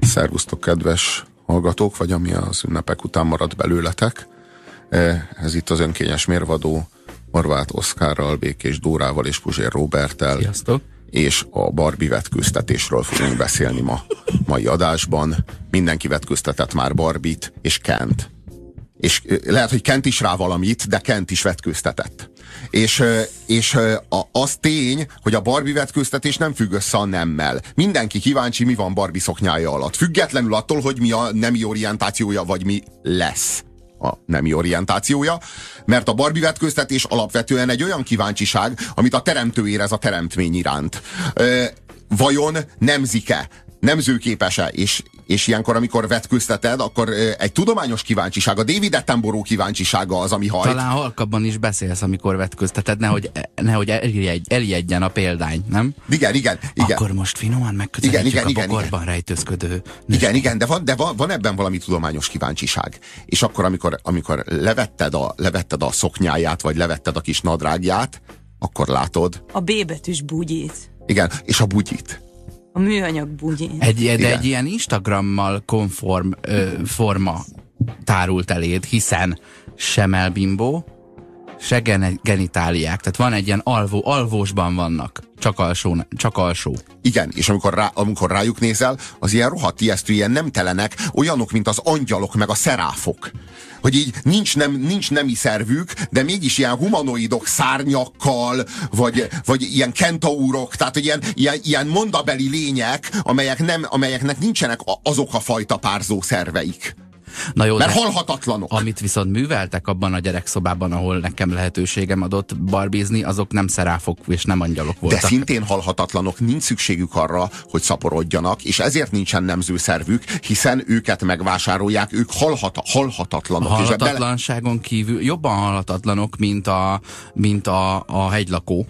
Szervusztok, kedves hallgatók, vagy ami az ünnepek után maradt belőletek. E, ez itt az önkényes mérvadó Marvát Oszkárral, Békés Dórával és Puzsér Robertel. Sziasztok! És a Barbie vetkőztetésről fogunk beszélni ma mai adásban. Mindenki vetkőztetett már Barbit és Kent. És lehet, hogy Kent is rá valamit, de Kent is vetkőztetett. És, és az tény, hogy a Barbie vetkőztetés nem függ össze a nemmel. Mindenki kíváncsi, mi van Barbie szoknyája alatt. Függetlenül attól, hogy mi a nemi orientációja, vagy mi lesz a nemi orientációja, mert a Barbie vetkőztetés alapvetően egy olyan kíváncsiság, amit a teremtő érez a teremtmény iránt. Vajon nemzike? Nemzőképese, és, és ilyenkor, amikor vetközteted, akkor egy tudományos kíváncsiság, a David Attenborough kíváncsisága az, ami hajt. Talán halkabban is beszélsz, amikor vetközteted, nehogy, nehogy eljegy, eljegy a példány, nem? Igen, igen, igen. Akkor most finoman megközelítjük igen, igen, a bokorban igen. rejtőzködő. Igen, igen, de, van, de van, van ebben valami tudományos kíváncsiság. És akkor, amikor, amikor levetted, a, levetted a szoknyáját, vagy levetted a kis nadrágját, akkor látod. A B betűs bugyit. Igen, és a bugyit a műanyag bugyi. Egy, de egy ilyen Instagrammal konform ö, forma tárult eléd, hiszen sem elbimbó, se genitáliák. Tehát van egy ilyen alvó, alvósban vannak. Csak alsó, csak alsó. Igen, és amikor, rá, amikor rájuk nézel, az ilyen rohadt ijesztő, ilyen nemtelenek, olyanok, mint az angyalok, meg a szeráfok. Hogy így nincs, nem, nincs nemi szervük, de mégis ilyen humanoidok szárnyakkal, vagy, vagy ilyen kentaurok, tehát hogy ilyen, ilyen, ilyen mondabeli lények, amelyek nem, amelyeknek nincsenek azok a fajta párzó szerveik. Na jó, Mert halhatatlanok. Amit viszont műveltek abban a gyerekszobában, ahol nekem lehetőségem adott barbizni, azok nem szeráfok és nem angyalok voltak. De szintén halhatatlanok, nincs szükségük arra, hogy szaporodjanak, és ezért nincsen nemzőszervük, hiszen őket megvásárolják, ők halhata, halhatatlanok. A halhatatlanságon kívül jobban halhatatlanok, mint a, mint a, a hegylakó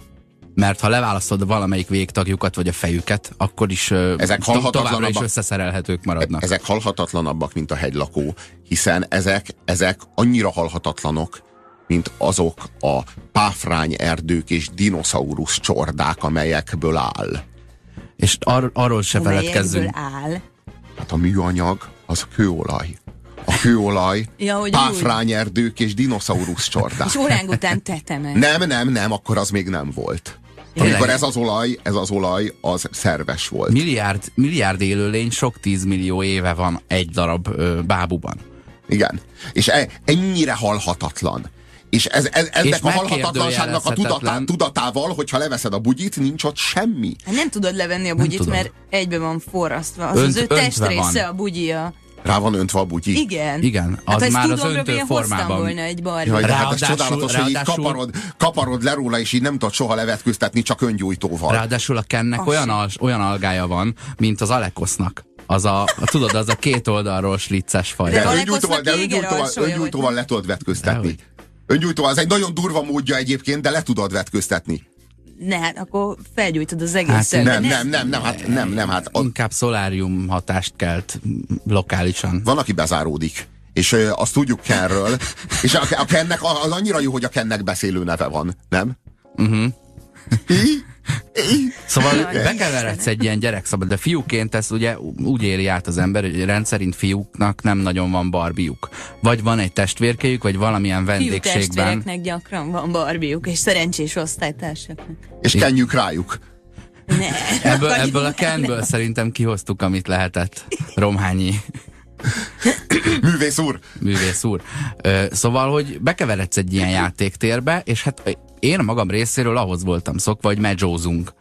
mert ha leválasztod valamelyik végtagjukat, vagy a fejüket, akkor is ezek továbbra is összeszerelhetők maradnak. Ezek halhatatlanabbak, mint a hegylakó, hiszen ezek, ezek annyira halhatatlanok, mint azok a páfrány erdők és dinoszaurusz csordák, amelyekből áll. És ar- arról se feledkezzünk. áll? Hát a műanyag az a kőolaj. A kőolaj, ja, páfrányerdők és dinoszaurusz csordák. És orángután tetemek. Nem, nem, nem, akkor az még nem volt. Amikor ez az olaj, ez az olaj, az szerves volt. Milliárd, milliárd élőlény sok tízmillió éve van egy darab ö, bábuban. Igen. És e, ennyire halhatatlan. És ez, ez, ennek és a halhatatlanságnak a tudatá, tudatával, hogyha leveszed a bugyit, nincs ott semmi. Hát nem tudod levenni a bugyit, mert egybe van forrasztva. Az Önt, az ő testrésze a bugyia. Rá van öntve a bugyi? Igen. Igen, az hát már az öntő formában. volna egy bar. Jaj, de hát ez csodálatos, hogy így kaparod, kaparod le róla, és így nem tudod soha levetkőztetni, csak öngyújtóval. Ráadásul a Kennek olyan, al, olyan algája van, mint az Alekosznak. Az a, tudod, az a két oldalról slicces faj. De, de öngyújtóval, de öngyújtóval, öngyújtóval le tudod vetköztetni. Öngyújtóval, ez egy nagyon durva módja egyébként, de le tudod vetköztetni ne, hát akkor felgyújtod az egészet. Hát, nem, nem, nem, nem, hát, nem, nem, hát. Inkább szolárium hatást kelt lokálisan. Van, aki bezáródik és ö, azt tudjuk Kenről, és a, a Kennek az annyira jó, hogy a Kennek beszélő neve van, nem? Uh-huh. Szóval bekeveredsz egy ilyen gyerekszabad, de fiúként ezt ugye úgy éli át az ember, hogy rendszerint fiúknak nem nagyon van barbiuk. Vagy van egy testvérkéjük, vagy valamilyen vendégségben. Fiú testvéreknek gyakran van barbiuk, és szerencsés osztálytársaknak. És kenjük rájuk. Ne, ebből, ebből a kenből szerintem kihoztuk, amit lehetett. Romhányi. Művész úr! Művész úr. Szóval, hogy bekeveredsz egy ilyen játéktérbe, és hát én magam részéről ahhoz voltam szokva, hogy medzsózunk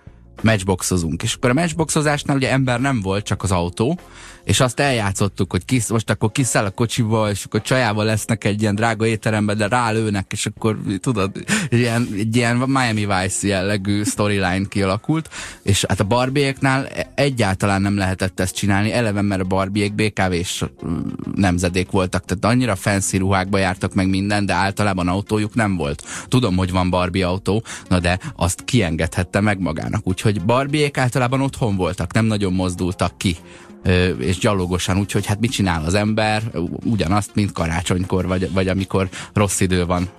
matchboxozunk. És akkor a matchboxozásnál ugye ember nem volt, csak az autó, és azt eljátszottuk, hogy kis, most akkor kiszáll a kocsiba, és akkor csajával lesznek egy ilyen drága étterembe, de rálőnek, és akkor tudod, ilyen, egy ilyen Miami Vice jellegű storyline kialakult, és hát a barbieknál egyáltalán nem lehetett ezt csinálni, eleve mert a barbiek BKV-s nemzedék voltak, tehát annyira fancy ruhákba jártak meg minden, de általában autójuk nem volt. Tudom, hogy van Barbie autó, na de azt kiengedhette meg magának, úgyhogy Barbiek általában otthon voltak, nem nagyon mozdultak ki és gyalogosan, úgyhogy hát mit csinál az ember? Ugyanazt, mint karácsonykor, vagy, vagy amikor rossz idő van,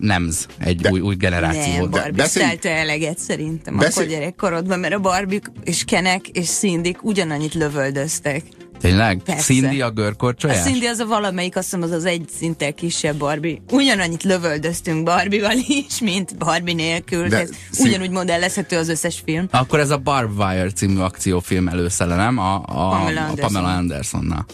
nemz egy de, új, új generáció. Nem, Barbie szelte eleget szerintem beszél... akkor gyerekkorodban, mert a Barbie és Kenek és Szindik ugyanannyit lövöldöztek. Tényleg? Persze. Cindy a görkorcsolyás? A Cindy az a valamelyik, azt hiszem az az egy szinttel kisebb Barbie. Ugyanannyit lövöldöztünk Barbie-val is, mint Barbie nélkül. De szín... Ugyanúgy modellezhető az összes film. Akkor ez a Barb Wire című akciófilm előszele, nem? A, a, Pamela, Anderson. a Pamela Andersonnal.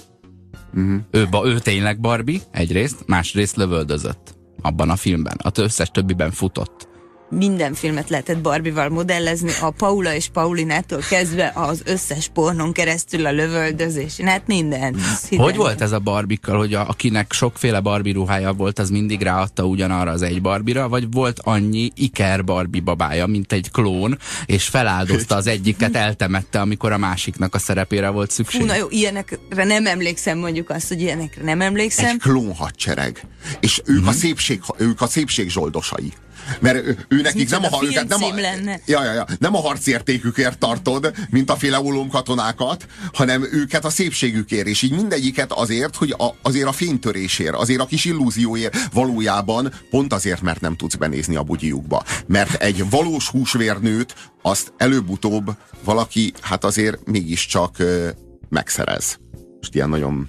Uh-huh. Ő, ő tényleg Barbie, egyrészt, másrészt lövöldözött abban a filmben. A összes többiben futott minden filmet lehetett Barbival modellezni, a Paula és Paulinától kezdve az összes pornon keresztül a lövöldözés, hát minden. Hogy volt ez a Barbikkal, hogy a, akinek sokféle Barbie ruhája volt, az mindig ráadta ugyanarra az egy Barbira, vagy volt annyi Iker Barbie babája, mint egy klón, és feláldozta az egyiket, eltemette, amikor a másiknak a szerepére volt szükség? Hú, na jó, ilyenekre nem emlékszem, mondjuk azt, hogy ilyenekre nem emlékszem. Egy klón hadsereg. És ők, hmm. a, szépség, ők a szépség zsoldosai. Mert ő, ő nekik nem a, a őket nem a, lenne. Ja, ja, ja, nem a harcértékükért tartod, mint a féle katonákat, hanem őket a szépségükért, és így mindegyiket azért, hogy a, azért a fénytörésért, azért a kis illúzióért valójában pont azért, mert nem tudsz benézni a bugyiukba. Mert egy valós húsvérnőt azt előbb-utóbb valaki hát azért mégiscsak ö, megszerez. Most ilyen nagyon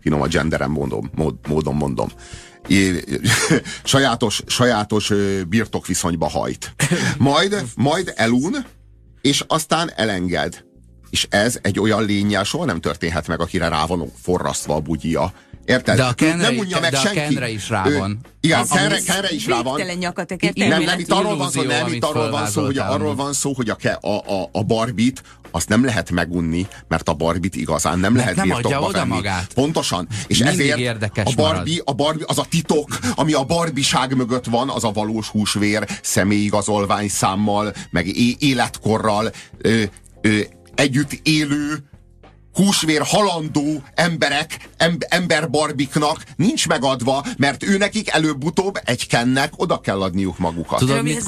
finom a genderen mondom, mód, módon mondom sajátos, sajátos birtokviszonyba hajt. Majd, majd elun, és aztán elenged. És ez egy olyan lényel soha nem történhet meg, akire rá van forrasztva a bugyia. Érted? De a Kenre, nem unja meg de senki. a Kenre is rá van. Ő, igen, Kenre, Kenre is rá van. Nem, nem, itt arról van szó, nem, itt arról van szó, hogy, arról van szó, hogy a, a, a, a Barbit azt nem lehet megunni, mert a Barbit igazán nem lehet nem birtokba oda venni. magát. Pontosan. És Mindig ezért érdekes a Barbie, a Barbie, az a titok, ami a barbiság mögött van, az a valós húsvér, személyigazolvány számmal, meg életkorral ö, ö, együtt élő húsvér halandó emberek, em, emberbarbiknak nincs megadva, mert ő nekik előbb-utóbb egy kennek oda kell adniuk magukat. Tudod, mit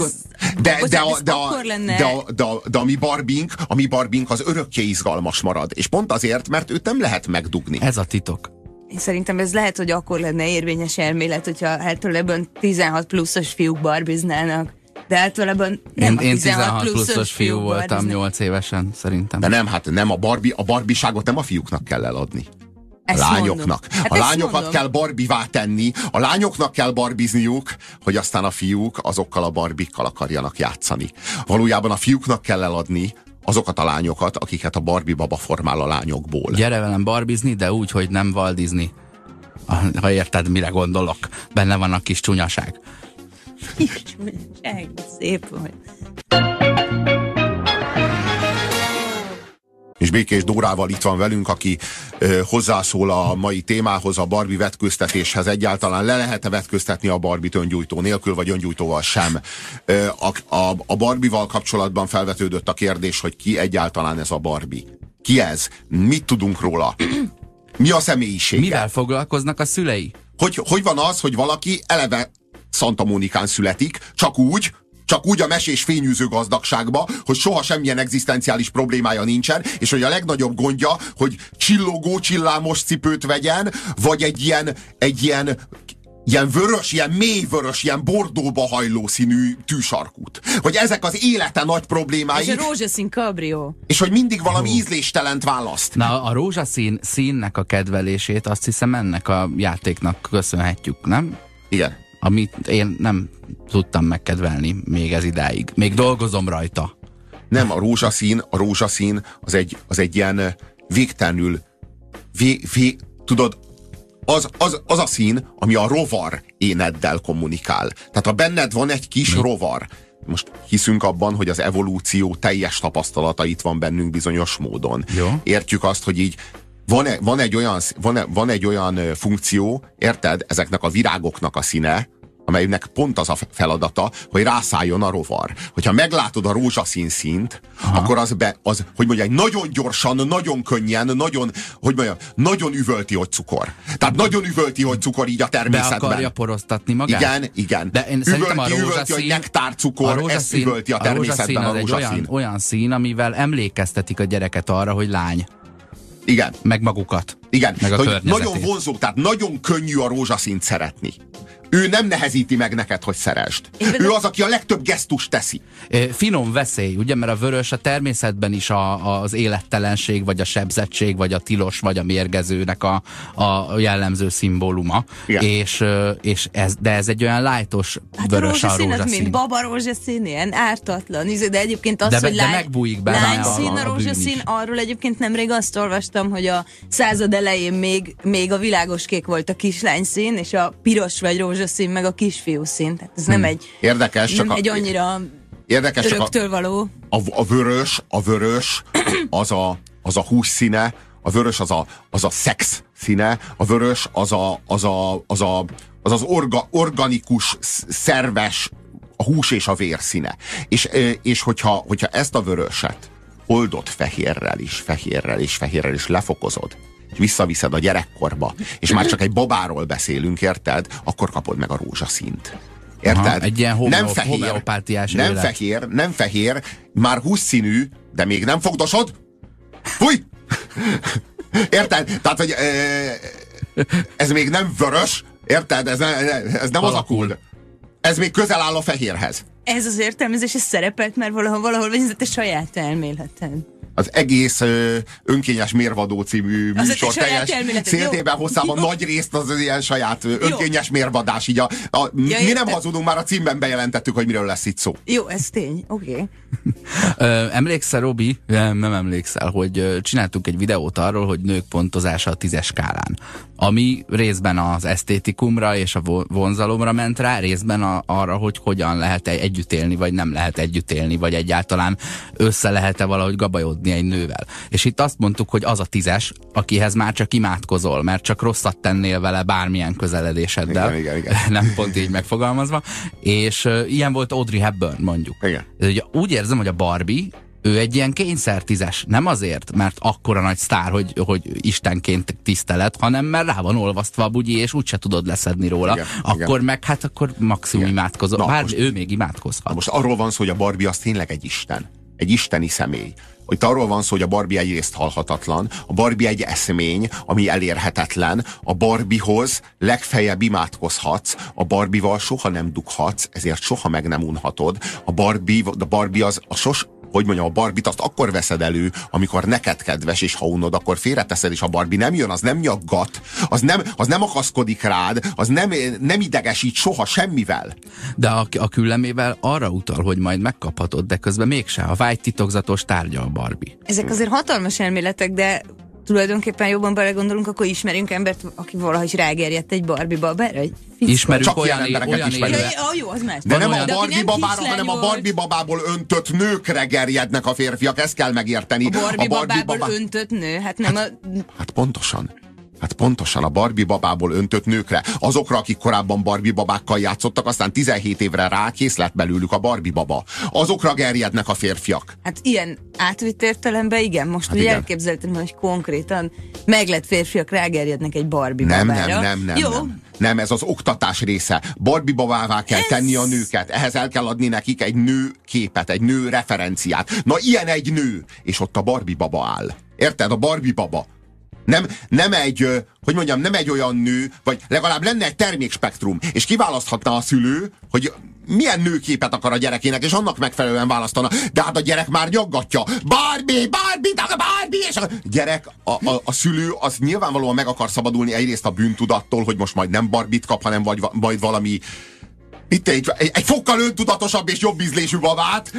de, de, a, de, a, de, a, de, a, de a mi barbink, a mi barbink az örökké izgalmas marad. És pont azért, mert őt nem lehet megdugni. Ez a titok. Én szerintem ez lehet, hogy akkor lenne érvényes elmélet, hogyha általában 16 pluszos fiúk barbiznának de általában nem én, én 16 pluszos fiú voltam 8 évesen, szerintem. De nem, hát nem a Barbie, a barbiságot nem a fiúknak kell eladni. A ezt lányoknak. Hát a lányokat mondom. kell barbivá tenni, a lányoknak kell barbizniuk, hogy aztán a fiúk azokkal a barbikkal akarjanak játszani. Valójában a fiúknak kell eladni azokat a lányokat, akiket a Barbie baba formál a lányokból. Gyere velem barbizni, de úgy, hogy nem valdizni. Ha érted, mire gondolok. Benne van a kis csúnyaság. Szép vagy. És Békés Dórával itt van velünk, aki ö, hozzászól a mai témához, a Barbie vetköztetéshez. Egyáltalán le lehet-e vetköztetni a Barbie öngyújtó nélkül, vagy öngyújtóval sem? Ö, a, a, a Barbie-val kapcsolatban felvetődött a kérdés, hogy ki egyáltalán ez a Barbie. Ki ez? Mit tudunk róla? Mi a személyisége? Mivel foglalkoznak a szülei? Hogy, hogy van az, hogy valaki eleve Santa Monikán születik, csak úgy, csak úgy a mesés fényűző gazdagságba, hogy soha semmilyen egzisztenciális problémája nincsen, és hogy a legnagyobb gondja, hogy csillogó csillámos cipőt vegyen, vagy egy ilyen, egy ilyen ilyen vörös, ilyen mély vörös, ilyen bordóba hajló színű tűsarkút. Hogy ezek az élete nagy problémái. És a rózsaszín kabrió. És hogy mindig valami oh. ízléstelent választ. Na, a rózsaszín színnek a kedvelését azt hiszem ennek a játéknak köszönhetjük, nem? Igen amit én nem tudtam megkedvelni még ez idáig. Még dolgozom rajta. Nem, a rózsaszín, a rózsaszín az egy, az egy ilyen végtelenül, vé, vé, tudod, az, az, az a szín, ami a rovar éneddel kommunikál. Tehát ha benned van egy kis Mi? rovar, most hiszünk abban, hogy az evolúció teljes tapasztalatait van bennünk bizonyos módon. Jó. Értjük azt, hogy így van, -e, van, egy olyan, van, -e, van egy olyan funkció, érted, ezeknek a virágoknak a színe, amelynek pont az a feladata, hogy rászálljon a rovar. Hogyha meglátod a rózsaszín színt, Aha. akkor az, be, az, hogy mondja, nagyon gyorsan, nagyon könnyen, nagyon, hogy mondja, nagyon üvölti, hogy cukor. Tehát nagyon üvölti, hogy cukor így a természetben. Be akarja poroztatni magát? Igen, igen. De én üvölti, a rózsaszín, üvölti, hogy nektárcukor, a rózsaszín, ezt üvölti a természetben a rózsaszín. A rózsaszín olyan, olyan szín, amivel emlékeztetik a gyereket arra, hogy lány. Igen. Meg magukat. Igen. Meg a hogy nagyon vonzó, tehát nagyon könnyű a rózsaszínt szeretni. Ő nem nehezíti meg neked, hogy szeresd. Ő az, aki a legtöbb gesztus teszi. Finom veszély, ugye, mert a vörös a természetben is a, az élettelenség, vagy a sebzettség, vagy a tilos, vagy a mérgezőnek a, a jellemző szimbóluma. Igen. És, és ez, de ez egy olyan lájtos hát vörös a rózsaszín. A rózsaszín. mint baba rózsaszín, ilyen ártatlan. De egyébként az, de, hogy de lány, megbújik benne lányszín a, a, a rózsaszín, arról egyébként nemrég azt olvastam, hogy a század elején még, még a világos kék volt a kislányszín, és a piros vagy rózsaszín meg a kisfiú szín. Tehát ez hmm. nem egy, Érdekes, nem csak egy annyira Érdekes, öröktől csak a, való. A, a vörös, a vörös, az a, az a hús színe, a vörös az a, az a szex színe, a vörös az a, az a, az a, az, az orga, organikus, szerves, a hús és a vér színe. És, és hogyha, hogyha ezt a vöröset oldott fehérrel is, fehérrel is, fehérrel is lefokozod, és visszaviszed a gyerekkorba, és már csak egy babáról beszélünk, érted? Akkor kapod meg a rózsaszínt. Érted? Aha, egy ilyen nem fehér, nem élet. fehér, nem fehér, már húszszínű, de még nem fogdosod. Fúj! Érted? Tehát, hogy ez még nem vörös, érted? Ez, ez nem alakul. alakul. Ez még közel áll a fehérhez. Ez az értelmezés, ez szerepelt mert valahol, valahol, ez a saját elméleted? Az egész ö, önkényes mérvadó című az műsor teljes széltében hosszában nagy részt az, az ilyen saját ö, önkényes mérvadás. Így a, a, ja, mi nem hazudunk, már a címben bejelentettük, hogy miről lesz itt szó. Jó, ez tény, oké. Okay. emlékszel, Robi? Nem, nem emlékszel, hogy csináltunk egy videót arról, hogy nők pontozása a tízes skálán. Ami részben az esztétikumra és a vonzalomra ment rá, részben a, arra, hogy hogyan lehet -e együtt élni, vagy nem lehet együtt élni, vagy egyáltalán össze lehet-e valahogy gabajodni egy nővel. És itt azt mondtuk, hogy az a tízes, akihez már csak imádkozol, mert csak rosszat tennél vele bármilyen közeledéseddel. Igen, igen, igen. Nem pont így megfogalmazva. És uh, ilyen volt Audrey Hepburn, mondjuk. Igen. Ugye, úgy érzem, hogy a Barbie ő egy ilyen kényszertízes. Nem azért, mert akkora nagy sztár, hogy, hogy istenként tisztelet, hanem mert rá van olvasztva a bugyi, és úgyse tudod leszedni róla. Igen, akkor igen. meg, hát akkor maximum imádkozol. Bár most, ő még imádkozhat. Most arról van szó, hogy a Barbie az tényleg egy isten. Egy isteni személy hogy arról van szó, hogy a Barbie egyrészt halhatatlan, a Barbie egy eszmény, ami elérhetetlen, a Barbiehoz legfeljebb imádkozhatsz, a Barbie-val soha nem dughatsz, ezért soha meg nem unhatod. A Barbie, a Barbie az a sos, hogy mondjam, a barbit azt akkor veszed elő, amikor neked kedves, és ha unod, akkor félreteszed, és a Barbie nem jön, az nem nyaggat, az nem, az nem akaszkodik rád, az nem, nem idegesít soha semmivel. De a, a küllemével arra utal, hogy majd megkaphatod, de közben mégse. A vágy titokzatos tárgya a Barbie. Ezek azért hatalmas elméletek, de tulajdonképpen jobban belegondolunk, akkor ismerünk embert, aki valahogy rágerjedt egy Barbie babára, egy Ismerünk Csak olyan embereket olyan ismerünk. Ja, jó, az más. De nem a Barbie babára, hanem a Barbie babából öntött nőkre gerjednek a férfiak, ezt kell megérteni. A Barbie, a Barbie babából babá... öntött nő? Hát nem hát, a... Hát pontosan. Hát pontosan a Barbie babából öntött nőkre. Azokra, akik korábban Barbie babákkal játszottak, aztán 17 évre rá kész lett belőlük a Barbie baba. Azokra gerjednek a férfiak. Hát ilyen átvitt értelemben igen. Most hát ugye elképzeltem, hogy konkrétan meglett férfiak rágerjednek egy Barbie nem, babára. Nem, nem, nem, Jó. nem. Nem, ez az oktatás része. Barbie babává kell ez... tenni a nőket. Ehhez el kell adni nekik egy nő képet, egy nő referenciát. Na ilyen egy nő, és ott a Barbie baba áll. Érted? A Barbie baba. Nem, nem egy, hogy mondjam, nem egy olyan nő, vagy legalább lenne egy termékspektrum, és kiválaszthatna a szülő, hogy milyen nőképet akar a gyerekének, és annak megfelelően választana. De hát a gyerek már nyaggatja. Barbie, Barbie, Barbie, és a gyerek, a, a, a szülő az nyilvánvalóan meg akar szabadulni egyrészt a bűntudattól, hogy most majd nem Barbit kap, hanem vagy, majd valami itt egy, egy, egy fokkal öntudatosabb és jobb ízlésű babát.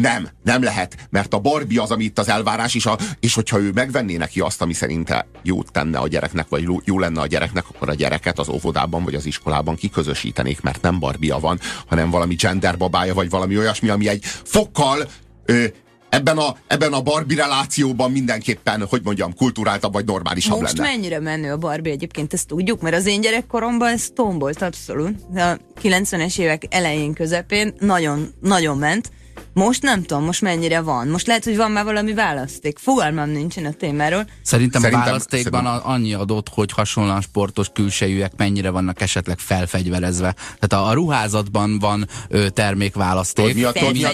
Nem, nem lehet, mert a Barbie az, ami itt az elvárás, és, a, és hogyha ő megvenné neki azt, ami szerinte jót tenne a gyereknek, vagy jó lenne a gyereknek, akkor a gyereket az óvodában vagy az iskolában kiközösítenék, mert nem Barbia van, hanem valami gender babája, vagy valami olyasmi, ami egy fokkal ö, ebben a, ebben a Barbie relációban mindenképpen, hogy mondjam, kulturáltabb vagy normálisabb Most lenne. mennyire menő a Barbie egyébként, ezt tudjuk, mert az én gyerekkoromban ez tombolt abszolút. A 90-es évek elején, közepén nagyon, nagyon ment. Most nem tudom, most mennyire van. Most lehet, hogy van már valami választék. Fogalmam nincsen a témáról. Szerintem, szerintem a választékban szerintem. annyi adott, hogy hasonlóan sportos külsejűek mennyire vannak esetleg felfegyverezve. Tehát a, a ruházatban van ö, termékválaszték. Mi a, mi a,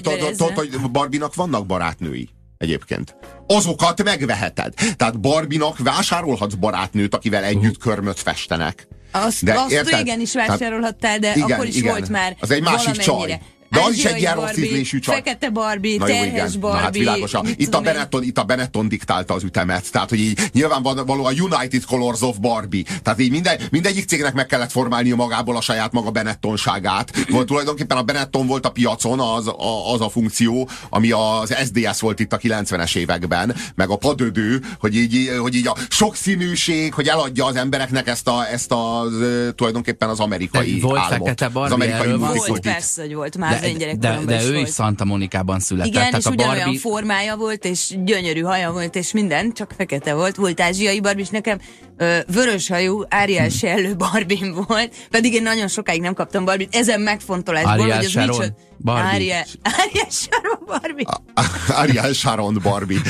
hogy Barbinak vannak barátnői egyébként. Azokat megveheted. Tehát Barbinak vásárolhatsz barátnőt, akivel együtt körmöt festenek Azt, De azt érted? régen is Tehát- vásárolhattál, de Igen, akkor is igen. volt már Az egy másik csaj. De az is egy ilyen rossz ízlésű csaj. Fekete Barbie, Na jó, terhes igen. Barbie. Na hát világosan. Itt a. Benetton, itt a Benetton diktálta az ütemet. Tehát, hogy így nyilvánvalóan United Colors of Barbie. Tehát így minden, mindegyik cégnek meg kellett formálnia magából a saját maga Benettonságát. Volt, tulajdonképpen a Benetton volt a piacon az a, az a funkció, ami az SDS volt itt a 90-es években, meg a padödő, hogy így, hogy így a sokszínűség, hogy eladja az embereknek ezt, a, ezt az ö, tulajdonképpen az amerikai De volt álmot. fekete az Barbie, amerikai erről van szó? Volt, persze, hogy volt. Már az én De, de, de is ő volt. is Santa Monikában született. Igen, tehát és a ugyanolyan Barbie... formája volt, és gyönyörű haja volt, és minden, csak fekete volt. Volt ázsiai Barbie, és nekem ö, vörös hajú, Ariel Sellő Barbie volt, pedig én nagyon sokáig nem kaptam Barbie-t, ezen megfontolásból, Ariel hogy az Sharon micsoda... Barbie. Ariel, Ariel Sharon Barbie. Ariel Sharon Barbie.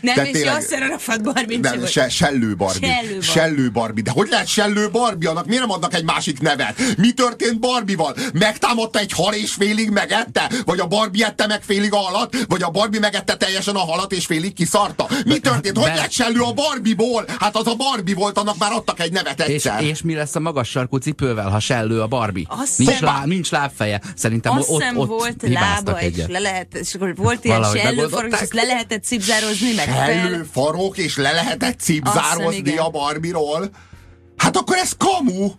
Nem, de és tényleg- Yasser Arafat Barbie Nem, se, sellő Barbie. Sellő Barbie. Sellő Barbie. De hogy lehet sellő Barbie? Annak miért nem adnak egy másik nevet? Mi történt Barbie-val? Megtámadta egy hal és félig megette? Vagy a Barbie ette meg félig a halat? Vagy a Barbie megette teljesen a halat és félig kiszarta? Mi történt? Hogy lett sellő a Barbie-ból? Hát az a Barbie volt, annak már adtak egy nevet És, egyszer. és mi lesz a magas sarkú cipővel, ha sellő a Barbie? Azt nincs, lá, nincs lábfeje. Szerintem Azt ott, ott volt lába, és egyet. le lehet, és akkor volt ilyen sellőfarok, és le lehetett cipzározni, meg Sellő fel. farok, és le lehetett cipzározni a Barbie-ról? Hát akkor ez kamu!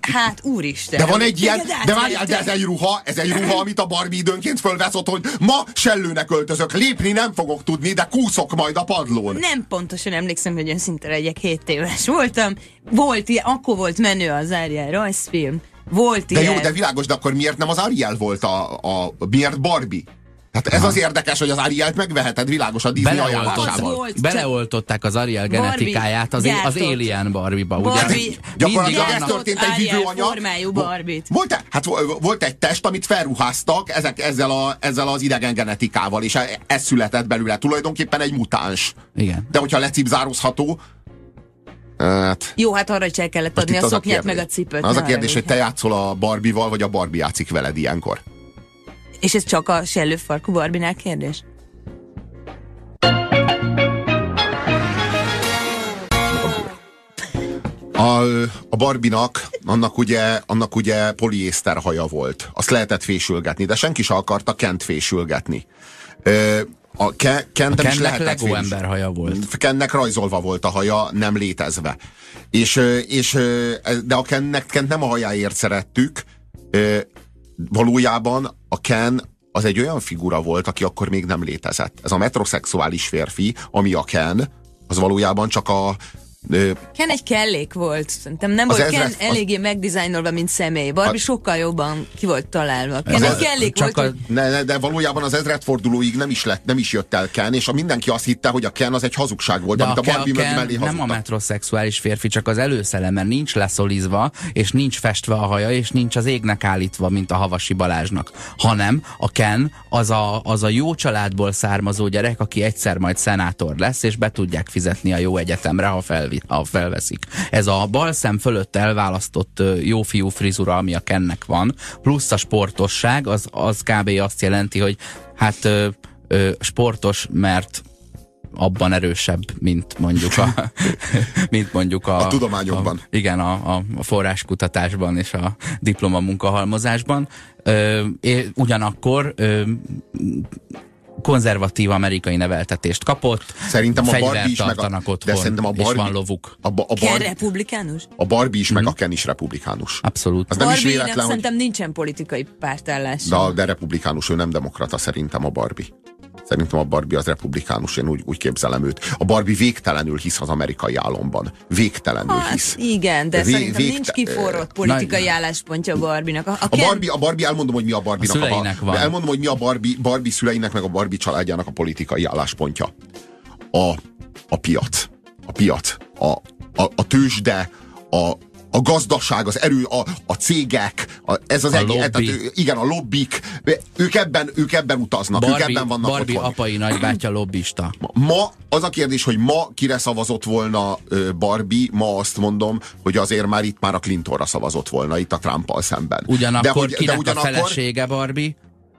Hát úristen. De van egy ilyen, de várjál, de ez egy ruha, ez egy ruha, amit a Barbie időnként fölvesz otthon, hogy ma sellőnek öltözök, lépni nem fogok tudni, de kúszok majd a padlón. Nem pontosan emlékszem, hogy olyan szinte legyek 7 éves voltam. Volt ilyen, akkor volt menő az Ariel rajzfilm. Volt De ilyen. jó, de világos, de akkor miért nem az Ariel volt a, a miért Barbie? Hát ez az érdekes, hogy az Arielt megveheted világos a Disney Az ajánlásával. Beleoltották az Ariel genetikáját az, az gyártott. Alien Barbie-ba. ugye? Barbie Mindig Gyakorlatilag ez történt egy vívőanyag. formájú Barbie-t. Volt, hát vo- volt egy test, amit felruháztak ezek, ezzel, a, ezzel az idegen genetikával, és e- ez született belőle. Tulajdonképpen egy mutáns. Igen. De hogyha lecipzározható, hát... Jó, hát arra is el kellett adni a szoknyát, meg a cipőt. Az a kérdés, hogy te játszol a Barbie-val, vagy a Barbie játszik veled ilyenkor. És ez csak a sellőfarkú Barbinál kérdés? A, a Barbinak, annak ugye, annak ugye poliészter haja volt. Azt lehetett fésülgetni, de senki sem akarta Kent fésülgetni. Ö, a Ke, Kent nem is lehetett Lego fés- ember haja volt. Kennek rajzolva volt a haja, nem létezve. És, és de a Kennek, Kent nem a hajáért szerettük, valójában a Ken az egy olyan figura volt, aki akkor még nem létezett. Ez a metroszexuális férfi, ami a Ken, az valójában csak a Ken egy kellék volt. Szerintem nem volt Ken az- eléggé megdizájnolva, mint személy. Barbie A- sokkal jobban ki volt találva. Ken egy kellék csak volt, a- Ne, ne, de valójában az ezredfordulóig nem is lett, nem is jött el Ken, és a mindenki azt hitte, hogy a Ken az egy hazugság volt, De amit a, a Barbie a Ken mellé nem a metroszexuális férfi, csak az előszelemen nincs leszolizva, és nincs festve a haja, és nincs az égnek állítva, mint a Havasi Balázsnak. Hanem a Ken az a, az a jó családból származó gyerek, aki egyszer majd szenátor lesz, és be tudják fizetni a jó egyetemre, ha, felvi, ha felveszik. Ez a bal szem fölött elválasztott ö, jó fiú frizura, ami a Kennek van, plusz a sportosság, az, az kb. azt jelenti, hogy hát ö, ö, sportos, mert abban erősebb, mint mondjuk a, mint mondjuk a, A tudományokban. A, igen, a, a, forráskutatásban és a diploma munkahalmozásban. Ö, ugyanakkor ö, konzervatív amerikai neveltetést kapott. Szerintem a Barbie is, meg a, tartanak de otthon, szerintem a és Barbie, van lovuk. A, ba- a, Ken Barbie, republikánus? a Barbie is, meg a Ken is republikánus. Abszolút. Az nem is véletlen, hogy szerintem nincsen politikai pártállás. de, de republikánus, ő nem demokrata szerintem a Barbie. Szerintem a Barbie az republikánus, én úgy, úgy képzelem őt. A Barbie végtelenül hisz az amerikai álomban. Végtelenül Hát hisz. igen, de Vé- szerintem végte- nincs kiforrott politikai álláspontja a Barbie-nak. A, a, A Ken- Barbie, a Barbie, elmondom, hogy mi a Barbie-nak A szüleinek van. Elmondom, hogy mi a Barbie, Barbie szüleinek, meg a Barbie családjának a politikai álláspontja. A, a piac. A piac. A, a, a tőzsde, a, a gazdaság, az erő, a, a cégek, a, ez az A egész, tehát, igen, a lobbik, ők ebben, ők ebben utaznak, ők Barbie, ebben vannak Barbie otthon. apai nagybátyja lobbista. Ma az a kérdés, hogy ma kire szavazott volna Barbie, ma azt mondom, hogy azért már itt már a Clintonra szavazott volna, itt a Trumpal szemben. Ugyanakkor de, hogy, kinek de ugyanakkor, a felesége Barbie?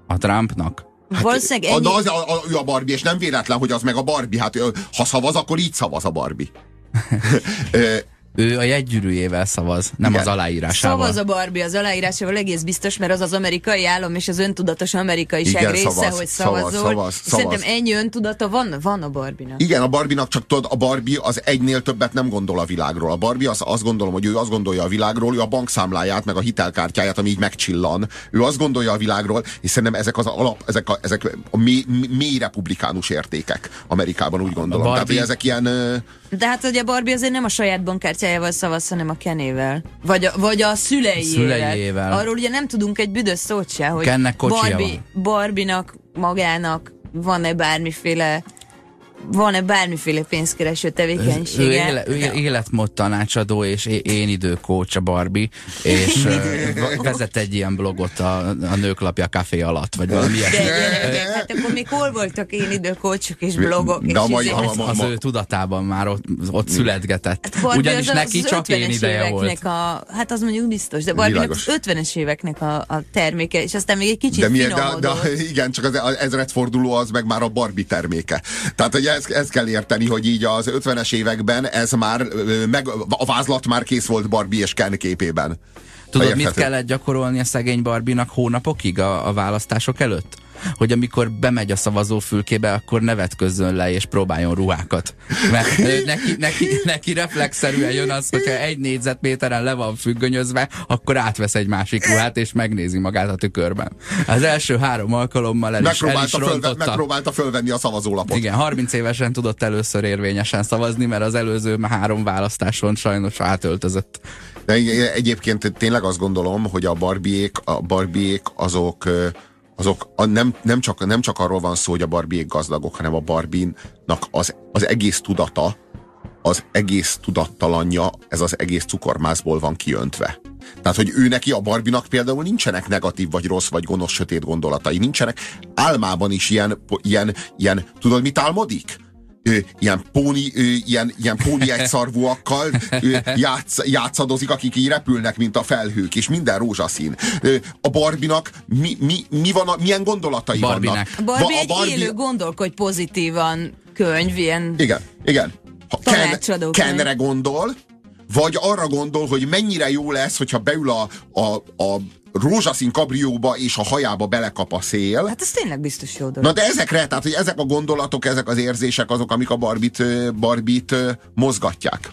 A Trumpnak. Valószínűleg a, ennyi, az, a, a, ő a Barbie, és nem véletlen, hogy az meg a Barbie. Hát ha szavaz, akkor így szavaz a Barbie. Ő a jegygyűrűjével szavaz, nem Igen. az aláírásával. Szavaz a Barbie az aláírásával egész biztos, mert az az amerikai állam és az öntudatos amerikaiság Igen, része, szavaz, hogy szavaz, szavazol. szavaz, Szerintem szavaz. ennyi öntudata van, van a Barbinak. Igen, a Barbinak csak tudod, a Barbie az egynél többet nem gondol a világról. A Barbie az, azt gondolom, hogy ő azt gondolja a világról, ő a bankszámláját, meg a hitelkártyáját, ami így megcsillan. Ő azt gondolja a világról, és szerintem ezek az alap, ezek a, ezek a mély, mély republikánus értékek Amerikában, úgy gondolom. Barbie- Tehát, hogy ezek ilyen... De hát ugye Barbie azért nem a saját bankkártyájával szavaz, hanem a Kenével. Vagy a, vagy a szüleiével. Szüleiével. Arról ugye nem tudunk egy büdös szót se, hogy Kennek Barbie, Barbinak magának van-e bármiféle van-e bármiféle pénzkereső ő, tevékenysége? éle, ő életmód tanácsadó és én időkócs a Barbie, és ö, vezet egy ilyen blogot a, a nőklapja kafé alatt, vagy valami ilyesmi. hát akkor még hol voltak én időkócsok és blogok? De és mai- izé- a- Az, az ő tudatában már ott, ott születgetett. Hát Ugyanis az neki az csak én 50-es ideje volt. A, hát az mondjuk biztos, de Barbie az 50-es éveknek a, a terméke, és aztán még egy kicsit De, milyen, de, de, igen, csak az, az ezredforduló az meg már a Barbie terméke. Tehát, hogy ezt, ezt kell érteni, hogy így az 50-es években ez már, meg, a vázlat már kész volt Barbie és Ken képében. Tudod, mit kellett gyakorolni a szegény Barbinak hónapokig a, a választások előtt? Hogy amikor bemegy a szavazófülkébe, akkor nevetközzön le és próbáljon ruhákat. Mert neki, neki, neki reflexzerűen jön az, hogyha egy négyzetméteren le van függönyözve, akkor átvesz egy másik ruhát és megnézi magát a tükörben. Az első három alkalommal el is, el is fölve, megpróbálta fölvenni a szavazólapot. Igen, 30 évesen tudott először érvényesen szavazni, mert az előző három választáson sajnos átöltözött. De egy- egyébként tényleg azt gondolom, hogy a barbiék, a barbiék azok, azok a, nem, nem, csak, nem csak arról van szó, hogy a barbiék gazdagok, hanem a barbinak az, az egész tudata, az egész tudattalanja, ez az egész cukormászból van kiöntve. Tehát, hogy ő neki, a Barbinak például nincsenek negatív, vagy rossz, vagy gonosz, sötét gondolatai, nincsenek álmában is ilyen, ilyen, ilyen tudod, mit álmodik? Ő, ilyen póni, ő, ilyen, ilyen póni egyszarvúakkal ő, játsz, játszadozik, akik így repülnek, mint a felhők, és minden rózsaszín. Ő, a Barbinak mi, mi, mi van, a, milyen gondolatai Barbinek. vannak? A Barbie Va- egy a Barbie- élő gondolkodj pozitívan könyv, ilyen Igen, igen. Ha Ken. Kenre gondol, vagy arra gondol, hogy mennyire jó lesz, hogyha beül a, a, a rózsaszín kabrióba és a hajába belekap a szél. Hát ez tényleg biztos jó dolog. Na de ezekre, tehát hogy ezek a gondolatok, ezek az érzések azok, amik a Barbit, Barbit mozgatják.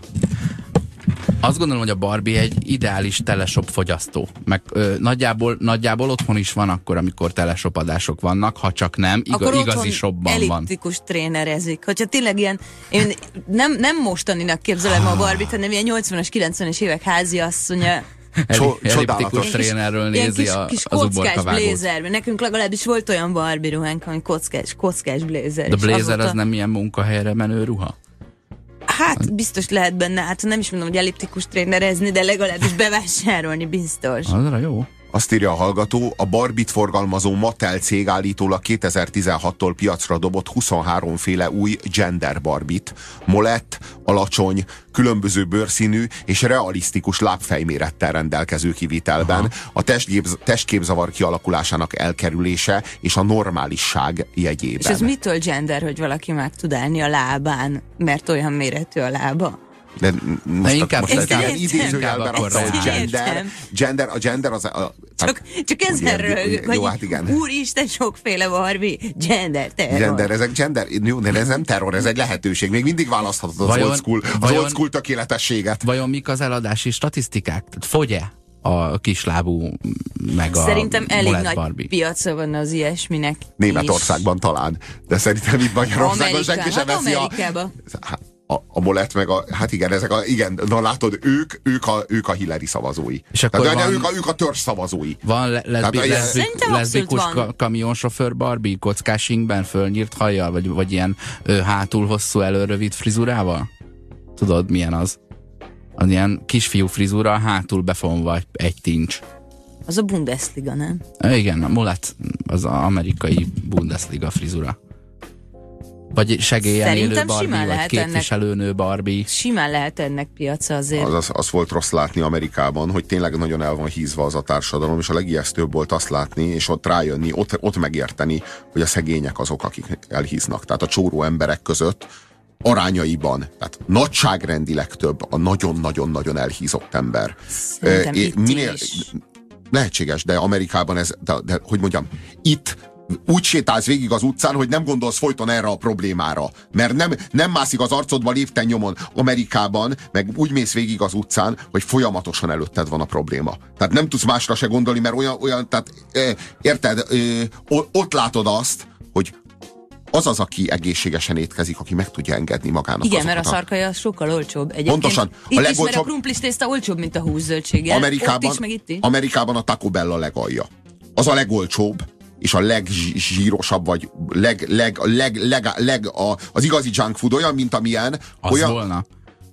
Azt gondolom, hogy a Barbie egy ideális teleshop fogyasztó. Meg ö, nagyjából, nagyjából otthon is van akkor, amikor teleshop adások vannak, ha csak nem, iga, Akkor igazi shopban van. elliptikus trénerezik. Hogyha tényleg ilyen, én nem, nem mostaninak képzelem a Barbit, hanem ilyen 80-as, 90-es évek háziasszonya. Cso- csodálatos. trénerről nézi kis, a, kis az kockás blézerben. Nekünk legalábbis volt olyan Barbie ruhánk, ami kockás, kockás blézer. De blazer azóta- az nem ilyen munkahelyre menő ruha? Hát biztos lehet benne, hát nem is mondom, hogy elliptikus trénerezni, de legalábbis bevásárolni biztos. Azra jó. Azt írja a hallgató, a Barbit forgalmazó Mattel cég állítólag 2016-tól piacra dobott 23 féle új gender Barbit. Molett, alacsony, különböző bőrszínű és realisztikus lábfejmérettel rendelkező kivitelben Aha. a testkép, testképzavar kialakulásának elkerülése és a normálisság jegyében. És ez mitől gender, hogy valaki meg tud állni a lábán, mert olyan méretű a lába? De most, inkább- most ez inkább- ilyen idézőjelben akkor gender, értem. gender, a gender az... A, Csak, csak ugye, ezen röhögök, Jó, hogy hát igen. úristen, sokféle Barbie, gender, terror. Gender, ezek gender, jó, de ez nem terror, ez egy lehetőség. Még mindig választhatod az Vajon- old school, az vajon- old school tökéletességet. Vajon mik az eladási statisztikák? Fogy-e a kislábú meg a Szerintem elég Molett nagy Barbie? piaca van az ilyesminek. Németországban talán. De szerintem itt Magyarországon senki sem Hát veszi a... Amerikában. Hát, A, a molett meg a, hát igen, ezek a, igen, na látod, ők, ők a, ők a Hillary szavazói. És akkor Tehát, van- ők, a, ők a törzs szavazói. Van le- leszbi, Tehát, leszbi, leszbikus van. ka- kamionsofőr Barbie kockás ingben fölnyírt hajjal, vagy, vagy ilyen ö, hátul hosszú elő rövid frizurával? Tudod milyen az? Az ilyen kisfiú frizura, hátul befonva egy tincs. Az a Bundesliga, nem? Igen, a mulet az a amerikai Bundesliga frizura. Vagy segélyen Szerintem élő Barbie, vagy lehet ennek- képviselőnő Barbie. Simán lehet ennek piaca azért. Az, az, az volt rossz látni Amerikában, hogy tényleg nagyon el van hízva az a társadalom, és a legijesztőbb volt azt látni, és ott rájönni, ott, ott megérteni, hogy a szegények azok, akik elhíznak. Tehát a csóró emberek között arányaiban, tehát nagyságrendileg több a nagyon-nagyon-nagyon elhízott ember. Szerintem itt minél, is. lehetséges, de Amerikában ez, de, de hogy mondjam, itt úgy sétálsz végig az utcán, hogy nem gondolsz folyton erre a problémára. Mert nem, nem mászik az arcodba lépten nyomon. Amerikában meg úgy mész végig az utcán, hogy folyamatosan előtted van a probléma. Tehát nem tudsz másra se gondolni, mert olyan, olyan tehát e, érted, e, ott látod azt, hogy az az, aki egészségesen étkezik, aki meg tudja engedni magának Igen, mert a az sokkal olcsóbb. Egyébként Pontosan. A Itt is, mert legolcsóbb- a krumplis tészta olcsóbb, mint a húszzöldséggel. Amerikában, Ott is, meg itt is. Amerikában a Taco Bell a legalja. Az a legolcsóbb, és a legzsírosabb, vagy leg, leg, leg, leg, leg a, az igazi junk food olyan, mint amilyen, Az olyan, volna.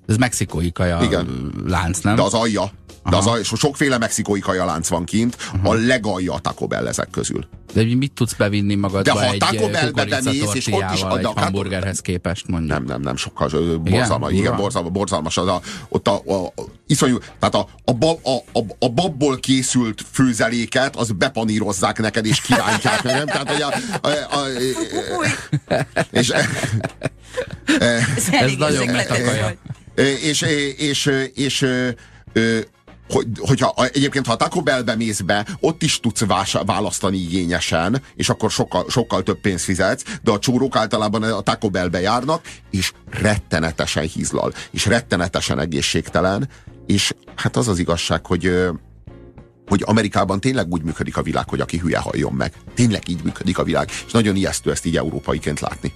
Ez mexikói kaja Igen. lánc, nem? de az alja. De az so- sokféle mexikói kajalánc van kint, a legalja a Taco Bell ezek közül. De mit tudsz bevinni magadba De ha a egy Taco Bellbe kukorica bemész, és ott is ad a hamburgerhez képest mondjuk. Nem, nem, nem, sokkal borzalmas, igen, Durva? borzalmas, borzalmas az a, ott a, a, a iszonyú, tehát a, a, bab, a, a, a babból készült főzeléket, az bepanírozzák neked, és kirántják, nem? Tehát, hogy a, a, a, a és, Ez, elég nagyon metakaja. volt. és, és, és, és hogy, hogyha egyébként, ha a Taco Bellbe mész be, ott is tudsz választani igényesen, és akkor sokkal, sokkal több pénzt fizetsz, de a csórók általában a Taco Bellbe járnak, és rettenetesen hízlal, és rettenetesen egészségtelen, és hát az az igazság, hogy hogy Amerikában tényleg úgy működik a világ, hogy aki hülye halljon meg. Tényleg így működik a világ, és nagyon ijesztő ezt így európaiként látni.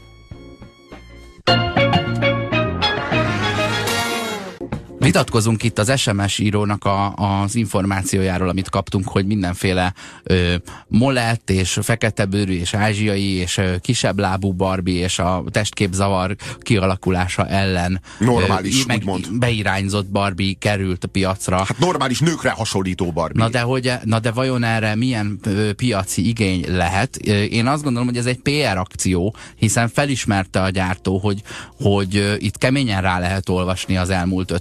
Vitatkozunk itt az SMS írónak a, az információjáról, amit kaptunk, hogy mindenféle ö, molett és feketebőrű és ázsiai és ö, kisebb lábú Barbie és a testképzavar kialakulása ellen Normális, ö, meg úgymond. beirányzott Barbie került a piacra. Hát normális nőkre hasonlító Barbie. Na de, hogy, na de vajon erre milyen ö, piaci igény lehet? Én azt gondolom, hogy ez egy PR akció, hiszen felismerte a gyártó, hogy, hogy ö, itt keményen rá lehet olvasni az elmúlt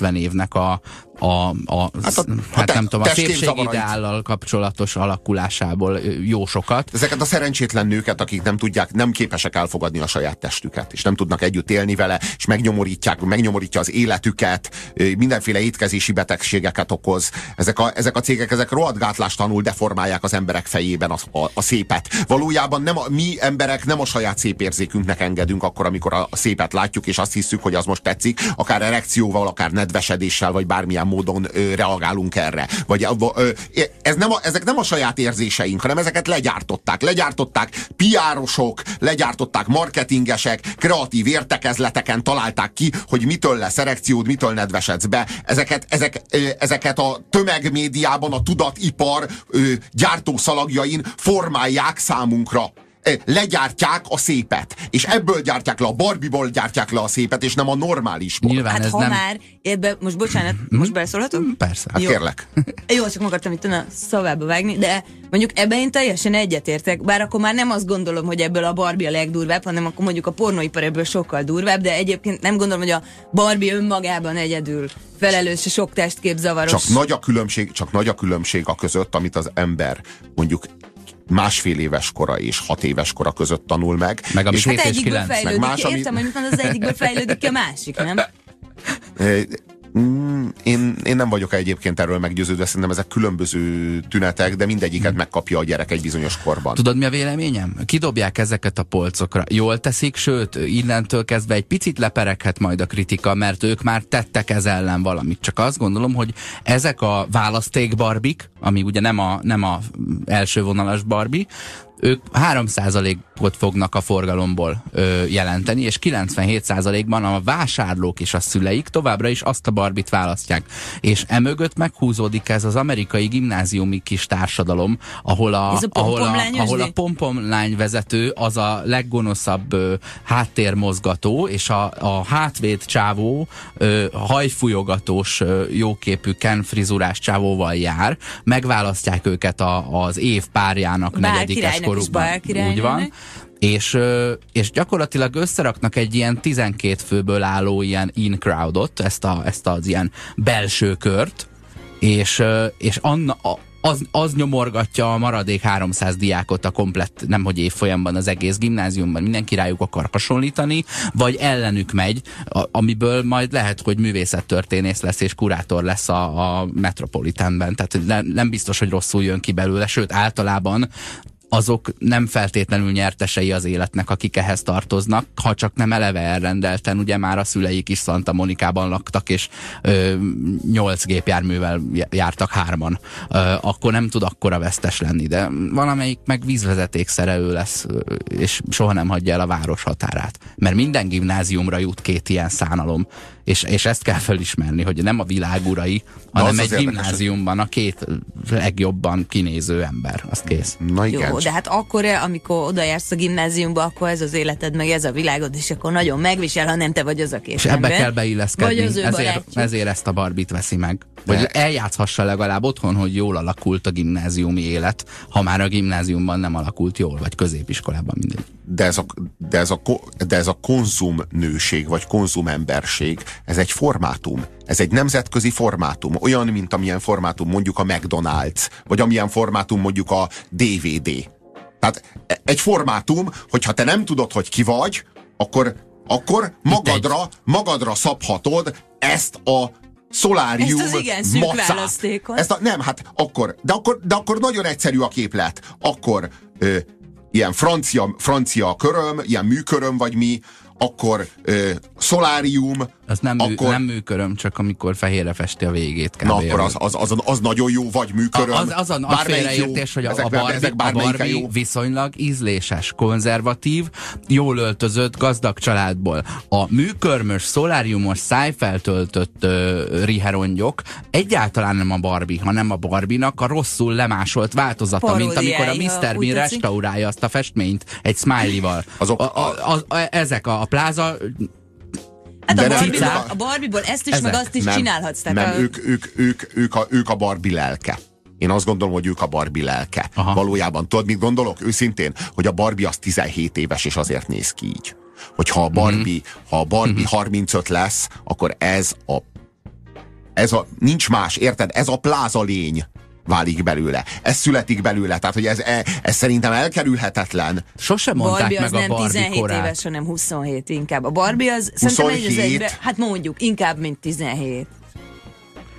50-70 évnek a, a, a, Hát a- a, a hát te- nem tudom, a szépségideállal kapcsolatos alakulásából jó sokat. Ezeket a szerencsétlen nőket, akik nem tudják, nem képesek elfogadni a saját testüket, és nem tudnak együtt élni vele, és megnyomorítják, megnyomorítja az életüket, mindenféle étkezési betegségeket okoz. Ezek a, ezek a cégek, ezek rohadgátlástanul deformálják az emberek fejében a, a, a szépet. Valójában nem a, mi emberek nem a saját szép érzékünknek engedünk akkor, amikor a, a szépet látjuk, és azt hiszük, hogy az most tetszik, akár erekcióval, akár nedvesedéssel, vagy bármilyen módon ö, reagálunk erre. Vagy ö, ez nem a, ezek nem a saját érzéseink, hanem ezeket legyártották. Legyártották piárosok, legyártották marketingesek, kreatív értekezleteken találták ki, hogy mitől lesz erekciód, mitől nedvesedsz be. Ezeket, ezek, ö, ezeket a tömegmédiában a tudatipar ö, gyártószalagjain formálják számunkra legyártják a szépet. És ebből gyártják le, a Barbie-ból gyártják le a szépet, és nem a normálisból. Nyilván Hát ez ha nem... már, ebbe, most bocsánat, most beleszólhatok? Persze. Hát Jó. kérlek. Jó, csak akartam itt a szavába vágni, de mondjuk ebben én teljesen egyetértek, bár akkor már nem azt gondolom, hogy ebből a Barbie a legdurvább, hanem akkor mondjuk a pornóipar ebből sokkal durvább, de egyébként nem gondolom, hogy a Barbie önmagában egyedül felelős sok testképzavaros. Csak nagy a különbség, csak nagy a különbség a között, amit az ember mondjuk másfél éves kora és hat éves kora között tanul meg. Meg ami és, Hát és egyikből kilenc, meg fejlődik más, ami- értem, hogy az egyikből fejlődik ki a másik, nem? mm, én, én nem vagyok egyébként erről meggyőződve, szerintem ezek különböző tünetek, de mindegyiket megkapja a gyerek egy bizonyos korban. Tudod, mi a véleményem? Kidobják ezeket a polcokra. Jól teszik, sőt, innentől kezdve egy picit lepereghet majd a kritika, mert ők már tettek ez ellen valamit. Csak azt gondolom, hogy ezek a választék barbik, ami ugye nem a, nem a első vonalas Barbie, ők 3%-ot fognak a forgalomból ö, jelenteni, és 97%-ban a vásárlók és a szüleik továbbra is azt a barbit választják. És emögött meghúzódik ez az amerikai gimnáziumi kis társadalom, ahol a, a ahol a, ahol a pompomlány vezető az a leggonoszabb ö, háttérmozgató, és a, a hátvéd csávó ö, hajfújogatós ö, jóképű Ken frizurás csávóval jár, megválasztják őket a, az év párjának Bár negyedikes korukban. Úgy van. És, és gyakorlatilag összeraknak egy ilyen 12 főből álló ilyen in crowdot, ezt, a, ezt az ilyen belső kört, és, és anna, az, az nyomorgatja a maradék 300 diákot a komplett, nemhogy évfolyamban az egész gimnáziumban, mindenki rájuk akar hasonlítani, vagy ellenük megy, a, amiből majd lehet, hogy művészettörténész lesz és kurátor lesz a, a Metropolitanben. Tehát ne, nem biztos, hogy rosszul jön ki belőle, sőt általában azok nem feltétlenül nyertesei az életnek, akik ehhez tartoznak, ha csak nem eleve elrendelten, ugye már a szüleik is Santa Monikában laktak, és ö, nyolc gépjárművel jártak hárman, ö, akkor nem tud akkora vesztes lenni, de valamelyik meg vízvezeték szerelő lesz, és soha nem hagyja el a város határát. Mert minden gimnáziumra jut két ilyen szánalom, és, és ezt kell felismerni, hogy nem a világ urai, hanem egy gimnáziumban a két legjobban kinéző ember, azt kész. Na igen. Jó, de hát akkor, amikor oda jársz a gimnáziumba, akkor ez az életed, meg ez a világod, és akkor nagyon megvisel, ha nem te vagy az a két És ember. ebbe kell beilleszkedni, ezért, ezért ezt a barbit veszi meg. Vagy de... eljátszhassa legalább otthon, hogy jól alakult a gimnáziumi élet, ha már a gimnáziumban nem alakult jól, vagy középiskolában mindegy. De ez a, de ez a, de ez a konzumnőség, vagy konzumemberség, ez egy formátum. Ez egy nemzetközi formátum. Olyan, mint amilyen formátum mondjuk a McDonald's, vagy amilyen formátum mondjuk a DVD. Tehát egy formátum, hogyha te nem tudod, hogy ki vagy, akkor, akkor magadra, magadra szabhatod ezt a szolárium Ezt az igen szűk választékot. Ezt a, nem, hát akkor de, akkor, de akkor nagyon egyszerű a képlet. Akkor ö, ilyen francia, francia köröm, ilyen műköröm vagy mi, akkor ö, szolárium, az nem, mű, akkor... nem műköröm, csak amikor fehérre festi a végét. Kb. Na akkor az, az, az, az nagyon jó, vagy műköröm. Az, az, az a félreértés, hogy a, a Barbie, a Barbie jó. viszonylag ízléses, konzervatív, jól öltözött, gazdag családból. A műkörmös, szoláriumos, szájfeltöltött uh, riherongyok egyáltalán nem a Barbie, hanem a Barbie-nak a rosszul lemásolt változata, Paródiái, mint amikor a Mr. Bean restaurálja azt a festményt egy smiley-val. Azok, a, a, a, a, ezek a, a pláza Hát a, Barbie, a Barbie-ból ezt is, Ezek. meg azt is nem, csinálhatsz. Nem, a... ők, ők, ők, ők, a, ők a Barbie lelke. Én azt gondolom, hogy ők a Barbie lelke. Aha. Valójában tudod, mit gondolok? Őszintén, hogy a Barbie az 17 éves, és azért néz ki így. Hogyha a Barbie, mm-hmm. ha a Barbie mm-hmm. 35 lesz, akkor ez a ez a, nincs más, érted? Ez a pláza lény válik belőle. Ez születik belőle, tehát hogy ez, ez, ez szerintem elkerülhetetlen. Sosem mondták Barbie meg a Barbie 17 korát. éves, hanem 27 inkább. A Barbie az 27? szerintem egy az egyre, hát mondjuk, inkább, mint 17.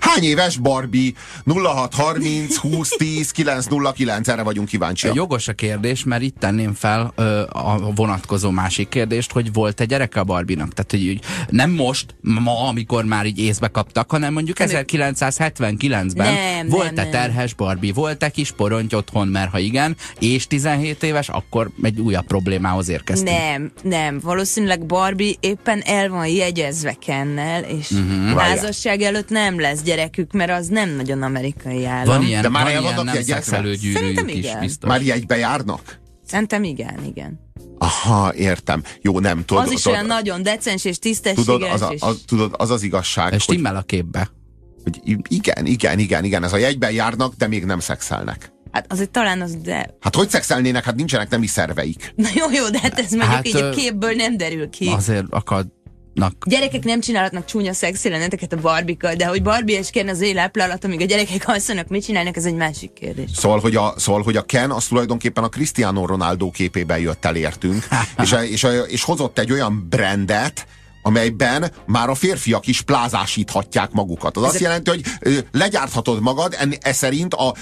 Hány éves Barbie? 0630 20 10 909, erre vagyunk kíváncsiak. Jogos a kérdés, mert itt tenném fel ö, a vonatkozó másik kérdést, hogy volt-e gyereke a Barbinak? Tehát, hogy nem most, ma, amikor már így észbe kaptak, hanem mondjuk 1979-ben volt-e terhes Barbie? Volt-e kis poronty otthon, mert ha igen, és 17 éves, akkor egy újabb problémához érkeztünk. Nem, nem. Valószínűleg Barbie éppen el van jegyezve Kennel, és uh-huh. házasság előtt nem lesz gyerek gyerekük, mert az nem nagyon amerikai állam. Van ilyen, De már van ilyen nem szexelő gyűrűjük is biztos. Már egybe járnak? Szerintem igen, igen. Aha, értem. Jó, nem tudod. Az is tudod, olyan nagyon decens és tisztességes. Tudod, az, a, az, tudod, az az igazság, És hogy... a képbe. Hogy igen, igen, igen, igen. Ez a jegyben járnak, de még nem szexelnek. Hát azért talán az, de... Hát hogy szexelnének? Hát nincsenek nemi szerveik. Na jó, jó, de hát ez mondjuk hát, így a képből nem derül ki. Azért akad Nak. Gyerekek nem csinálhatnak csúnya szexjeleneteket a barbikkal, de hogy Barbie és Ken az éleple alatt, amíg a gyerekek alszanak, mit csinálnak, ez egy másik kérdés. Szóval, hogy a, szóval, hogy a Ken az tulajdonképpen a Cristiano Ronaldo képében jött el értünk, és, és, és hozott egy olyan brandet, amelyben már a férfiak is plázásíthatják magukat. Az Ezek... azt jelenti, hogy legyárthatod magad ez szerint a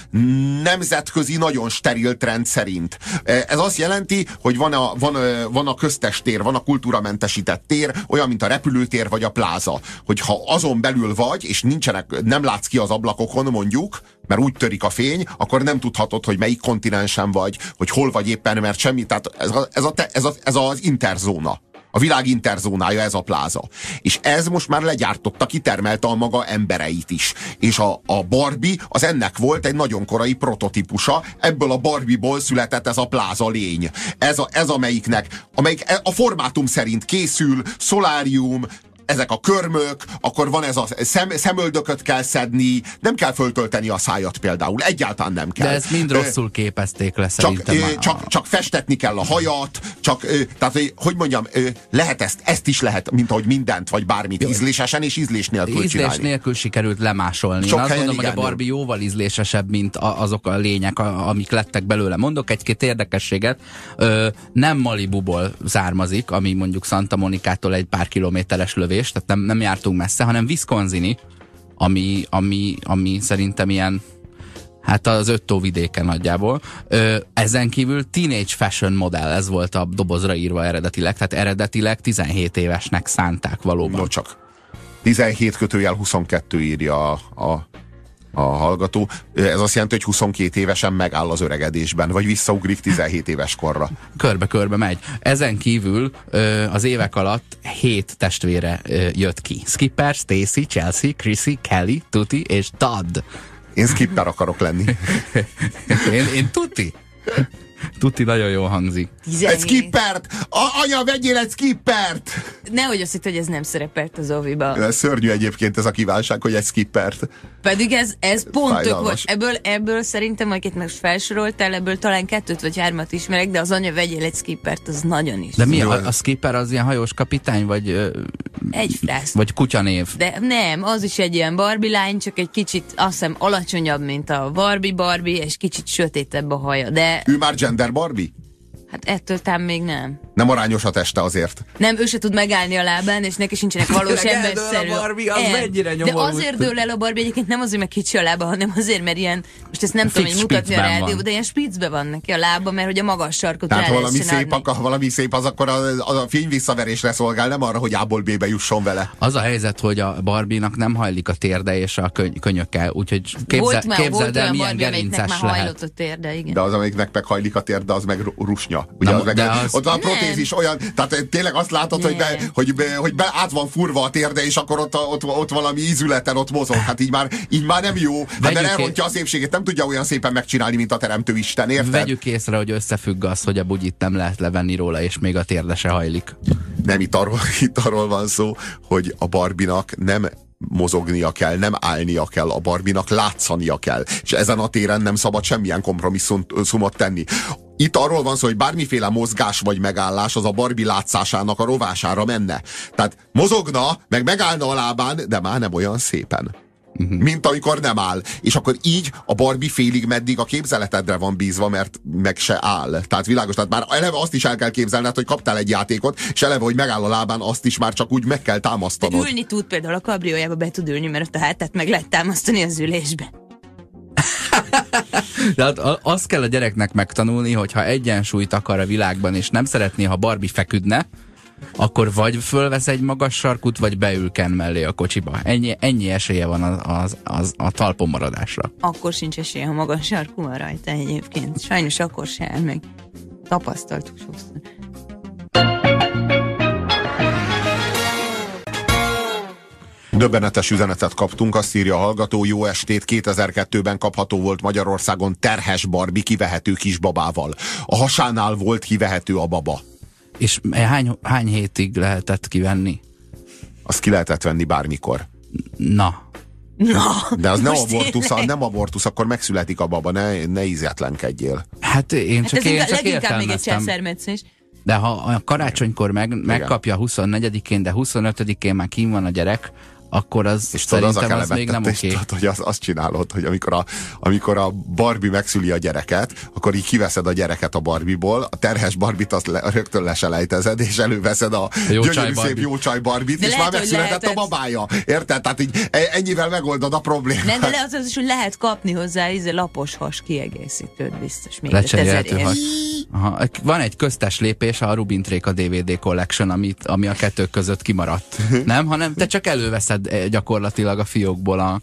nemzetközi nagyon steril trend szerint. Ez azt jelenti, hogy van a, van, van a köztes tér, van a kultúramentesített tér, olyan, mint a repülőtér vagy a pláza. Hogyha azon belül vagy, és nincsenek, nem látsz ki az ablakokon mondjuk, mert úgy törik a fény, akkor nem tudhatod, hogy melyik kontinensen vagy, hogy hol vagy éppen, mert semmi, tehát ez, a, ez, a, ez, a, ez az interzóna. A világ interzónája ez a pláza. És ez most már legyártotta, kitermelte a maga embereit is. És a, a Barbie az ennek volt egy nagyon korai prototípusa, ebből a Barbie-ból született ez a pláza lény. Ez, a, ez amelyiknek, amelyik e, a formátum szerint készül, szolárium, ezek a körmök, akkor van ez a szem, szemöldököt kell szedni, nem kell föltölteni a szájat például, egyáltalán nem kell. De ezt mind rosszul képezték le csak, a- csak, csak festetni kell a hajat, csak, tehát, hogy mondjam, lehet ezt, ezt is lehet, mint ahogy mindent, vagy bármit ízlésesen és ízlés nélkül Ízlés csinálni. nélkül sikerült lemásolni. Sok Én azt helyen gondolom, hogy a igen. Barbie jóval ízlésesebb, mint a, azok a lények, amik lettek belőle. Mondok egy-két érdekességet. Ö, nem Malibuból származik, ami mondjuk Santa Monicától egy pár kilométeres lövés, tehát nem, nem jártunk messze, hanem Wisconsini, ami, ami, ami szerintem ilyen Hát az öt tó vidéken nagyjából. Ö, ezen kívül Teenage Fashion Model, ez volt a dobozra írva eredetileg, tehát eredetileg 17 évesnek szánták valóban. No csak. 17 kötőjel 22 írja a, a, a hallgató. Ez azt jelenti, hogy 22 évesen megáll az öregedésben, vagy visszaugrik 17 éves korra. Körbe-körbe megy. Ezen kívül az évek alatt hét testvére jött ki. Skipper, Stacy, Chelsea, Chrissy, Kelly, Tuti és Todd. Én skipper akarok lenni. Én, én Tuti. Tuti nagyon jól hangzik. Egy 17. skippert! A, anya, vegyél egy skippert! Nehogy azt hitt, hogy ez nem szerepelt az oviba. Ez szörnyű egyébként ez a kívánság, hogy egy skippert. Pedig ez, ez pont tök volt. Ebből, ebből szerintem, amiket most felsoroltál, ebből talán kettőt vagy hármat ismerek, de az anya vegyél egy skippert, az nagyon is. De mi a, a Skipper az ilyen hajós kapitány, vagy, Egy frász. vagy kutyanév? De nem, az is egy ilyen Barbie lány, csak egy kicsit azt hiszem alacsonyabb, mint a Barbie Barbie, és kicsit sötétebb a haja. De Ő már gender Barbie? Hát ettől tám még nem. Nem arányos a teste azért. Nem, ő se tud megállni a lábán, és neki sincsenek valós emberszerű. a Barbie, az mennyire De azért dől el a Barbie egyébként nem azért, mert kicsi a lába, hanem azért, mert ilyen, most ezt nem Fix tudom, hogy mutatni a rádió, van. de ilyen spitzbe van neki a lába, mert hogy a magas sarkot Tehát rá valami szép, adni. akar, valami szép, az akkor a, a, a fény visszaverésre szolgál, nem arra, hogy A-ból B-be jusson vele. Az a helyzet, hogy a Barbie-nak nem hajlik a térde és a köny- könyöke, úgyhogy képzel, volt már, képzeld volt el, olyan milyen Barbie, amelyiknek gerinces már lehet. hajlott a térde, igen. De az, amelyiknek meghajlik a tér, de az meg ru- Ugye Na, az meg, de az- Ott a Nem. protézis olyan, tehát tényleg azt látod, hogy, be, Nem. hogy, be, hogy be, át van furva a térde, és akkor ott, ott, ott valami ízületen ott mozog. Hát így már, így már nem jó. Hát mert elrontja a szépségét, nem tudja olyan szépen megcsinálni, mint a teremtő Isten, érted? Vegyük észre, hogy összefügg az, hogy a bugyit nem lehet levenni róla, és még a térde se hajlik. Nem, itt arról, itt arról van szó, hogy a Barbinak nem mozognia kell, nem állnia kell, a Barbinak látszania kell. És ezen a téren nem szabad semmilyen kompromisszumot tenni. Itt arról van szó, hogy bármiféle mozgás vagy megállás az a Barbie látszásának a rovására menne. Tehát mozogna, meg megállna a lábán, de már nem olyan szépen. Uh-huh. Mint amikor nem áll. És akkor így a Barbie félig meddig a képzeletedre van bízva, mert meg se áll. Tehát világos, tehát már eleve azt is el kell képzelned, hogy kaptál egy játékot, és eleve, hogy megáll a lábán, azt is már csak úgy meg kell támasztanod. Ülni tud például a kabriójába be tud ülni, mert ott a hátát meg lehet támasztani az ülésbe. De hát azt kell a gyereknek megtanulni, hogy ha egyensúlyt akar a világban, és nem szeretné, ha Barbie feküdne, akkor vagy fölvesz egy magas sarkut, vagy beül Ken mellé a kocsiba. Ennyi, ennyi esélye van az, az, az, a talpon maradásra. Akkor sincs esélye, ha magas sarkú van rajta egyébként. Sajnos akkor se áll meg. Tapasztaltuk sokszor. Döbbenetes üzenetet kaptunk, azt írja a hallgató, jó estét, 2002-ben kapható volt Magyarországon terhes Barbie kivehető kisbabával. A hasánál volt kivehető a baba. És hány, hány hétig lehetett kivenni? Azt ki lehetett venni bármikor. Na, Na, De az nem abortusz, tényleg. nem abortusz, akkor megszületik a baba, ne, ne ízetlenkedjél. hát én Hát csak, ez én inkább, csak leginkább még egy császármetszés. De ha a karácsonykor meg, megkapja 24-én, de 25-én már kín van a gyerek, akkor az És tudod, az a az, még nem oké. tudod, hogy az, azt csinálod, hogy amikor a, amikor a Barbie megszüli a gyereket, akkor így kiveszed a gyereket a Barbie-ból, a terhes Barbit azt le, rögtön leselejtezed, és előveszed a Jó gyönyörű szép jó csaj Barbit, De és lehet, már megszületett a babája. Érted? Tehát így e- ennyivel megoldod a problémát. Nem, de le az, az is, hogy lehet kapni hozzá íze lapos has kiegészítőt biztos még Lecserélhető 5000 has. Aha. Van egy köztes lépés, a Rubin Tréka DVD Collection, amit, ami a kettő között kimaradt. Nem? Hanem te csak előveszed eh, gyakorlatilag a fiókból a,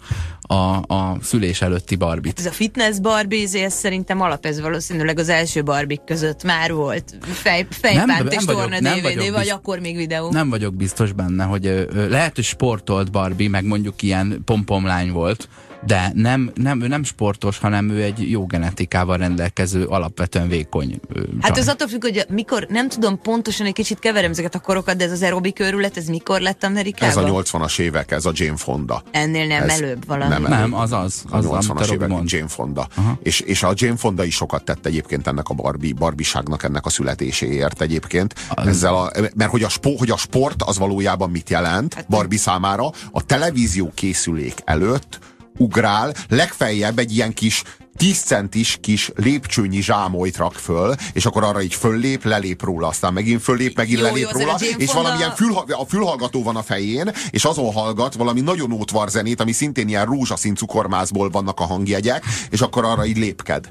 a, a szülés előtti barbit. Ez a fitness Barbie, ez szerintem alap, ez valószínűleg az első barbik között már volt. Fej, fejpánt Nem- és nem vagyok- torna nem DVD, vagyok vagy bizt- akkor még videó. Nem vagyok biztos benne, hogy lehet, hogy sportolt Barbie, meg mondjuk ilyen pompomlány volt, de nem, nem, ő nem sportos, hanem ő egy jó genetikával rendelkező, alapvetően vékony Hát az attól függ, hogy mikor, nem tudom pontosan, egy kicsit keverem ezeket a korokat, de ez az aerobik őrület, ez mikor lett Ez Amerikában? a 80-as évek, ez a Jane Fonda. Ennél nem Ez előbb valami. nem Nem, az az, a az, a 80-as Robi évek mond. Jane Fonda. És, és a Jane Fonda is sokat tett egyébként ennek a Barbie, barbiságnak, ennek a születéséért egyébként. Ezzel a, mert hogy a, spo, hogy a sport az valójában mit jelent Hát Barbie számára? A televízió készülék előtt ugrál, legfeljebb egy ilyen kis 10 centis kis lépcsőnyi zsámolyt rak föl, és akkor arra így föllép, lelép róla, aztán megint föllép, megint Jó, jó, lelép azért róla, és Fonda- valamilyen fülha, a fülhallgató van a fején, és azon hallgat valami nagyon ótvar zenét, ami szintén ilyen rózsaszín cukormászból vannak a hangjegyek, és akkor arra így lépked.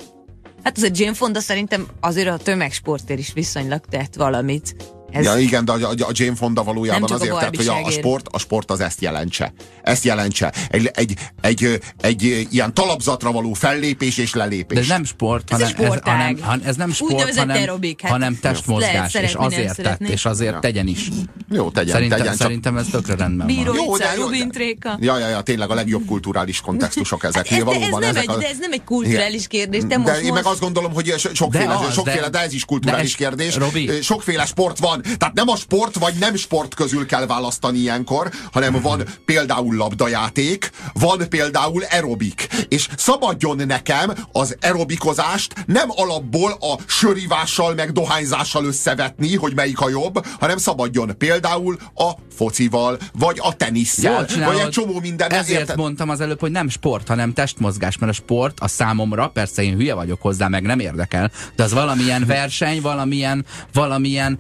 Hát az a Jane Fonda szerintem azért a tömegsportér is viszonylag tett valamit. Ez, Ja, igen, de a, a Jane Fonda valójában Nem csak a azért tett, hogy a, a, sport, a sport az ezt jelentse. Ezt jelentse. Egy, egy, egy, egy, egy ilyen talapzatra való fellépés és lelépés. De ez nem sport, Ez hanem sportág. hanem, hanem, ez nem sport, hanem, aerobik, hát hanem lehet testmozgás, és szeretni, nem azért tett, szeretni. és azért Ja. tegyen is. Jó, tegyen, Szerintem, tegyen. Csak... szerintem ez tökre rendben Bíró van. Jó, de- jó, de-. Ja, ja, ja, tényleg a legjobb kulturális kontextusok ezek. Ez, de ez, Valóban nem ezek egy, a... de ez nem egy kulturális kérdés. Te de most, én meg azt gondolom, hogy so- sokféle, De de, sokféle, de- de, ez is kulturális de ez- kérdés. Sokféle sport van. Tehát nem a sport vagy nem sport közül kell választani ilyenkor, hanem van például labdajáték, van például aerobik. És szabadjon nekem az aerobikozást nem alapból a sörivással meg dohányzással összevetni, hogy melyik a jobb, hanem szabadjon például a focival, vagy a tenisszel, vagy egy csomó minden. Ezért érted? mondtam az előbb, hogy nem sport, hanem testmozgás, mert a sport a számomra, persze én hülye vagyok hozzá, meg nem érdekel, de az valamilyen verseny, valamilyen, valamilyen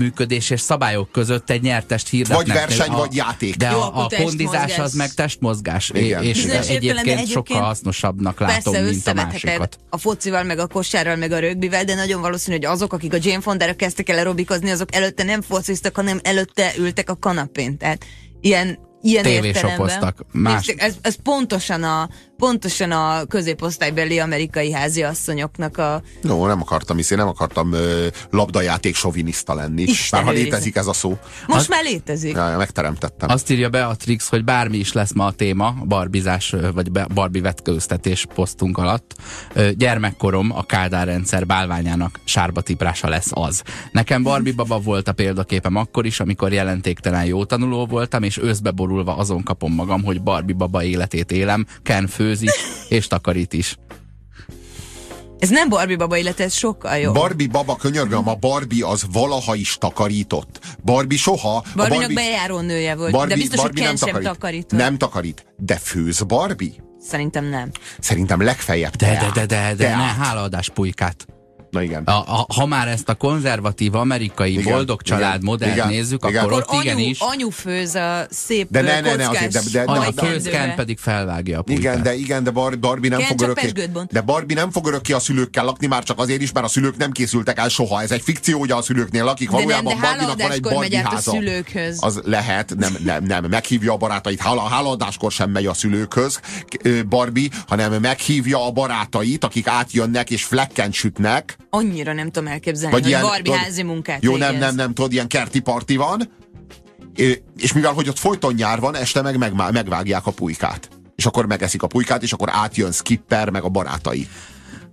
együttműködés és szabályok között egy nyertest hirdetnek. Vagy verseny, a, vagy játék. De Jó, a, a kondizás az meg testmozgás, Igen. és Bizonyos egyébként, értelemben sokkal egyébként hasznosabbnak látom, mint a másikat. a focival, meg a kosárral, meg a rögbivel, de nagyon valószínű, hogy azok, akik a Jane Fondára kezdtek el aerobikozni, azok előtte nem fociztak, hanem előtte ültek a kanapén. Tehát ilyen, ilyen Tévésopoztak. értelemben. Más- Ez, ez pontosan, a, pontosan a középosztálybeli amerikai házi asszonyoknak a... No, nem akartam is, én nem akartam ö, labdajáték soviniszta lenni. Isten Már ha létezik ez a szó. Most már létezik. Ja, megteremtettem. Azt írja Beatrix, hogy bármi is lesz ma a téma, barbizás vagy barbi vetkőztetés posztunk alatt. Ö, Gyermekkorom a Kádár rendszer bálványának sárba tiprása lesz az. Nekem Barbie baba volt a példaképem akkor is, amikor jelentéktelen jó tanuló voltam, és őszbe borulva azon kapom magam, hogy Barbie baba életét élem, Ken főzik és takarít is. Ez nem Barbie baba élet, ez sokkal jobb. Barbie baba, könyörgöm, a Barbie az valaha is takarított. Barbie soha. a Barbie-nak bejáró nője volt, de biztos, hogy Ken sem takarít. Nem takarít. De főz Barbie? Szerintem nem. Szerintem legfeljebb De, de, teát. de, de, de, ne, hálaadás pulykát. Na igen. A, a, ha már ezt a konzervatív amerikai Igen, boldog család igen, modellt igen, nézzük, igen. akkor Akkor ott anyu, igenis anyu főz a szép De ne, ne, ne, azért, de- de- de- majdkendőbe. főzken pedig felvágja a pulykát. Igen, de igen, de Bar- Barbie nem Ken fog örökké, de Barbie nem fog örökké a szülőkkel lakni, már csak azért is, mert a szülők nem készültek el soha. Ez egy fikció, hogy a szülőknél lakik. De nem, Valójában de van egy Barbie át a háza. szülőkhöz. Az lehet, nem, nem, nem. Meghívja a barátait. Hála, hálaadáskor sem megy a szülőkhöz Barbie, hanem meghívja a barátait, akik átjönnek és flekken sütnek. Annyira nem tudom elképzelni, hogy ilyen, Barbie tudod, házi munkát Jó, nem, végez. nem, nem, tudod, ilyen kerti parti van, és mivel, hogy ott folyton nyár van, este meg, meg megvágják a pulykát. És akkor megeszik a pulykát, és akkor átjön Skipper, meg a barátai.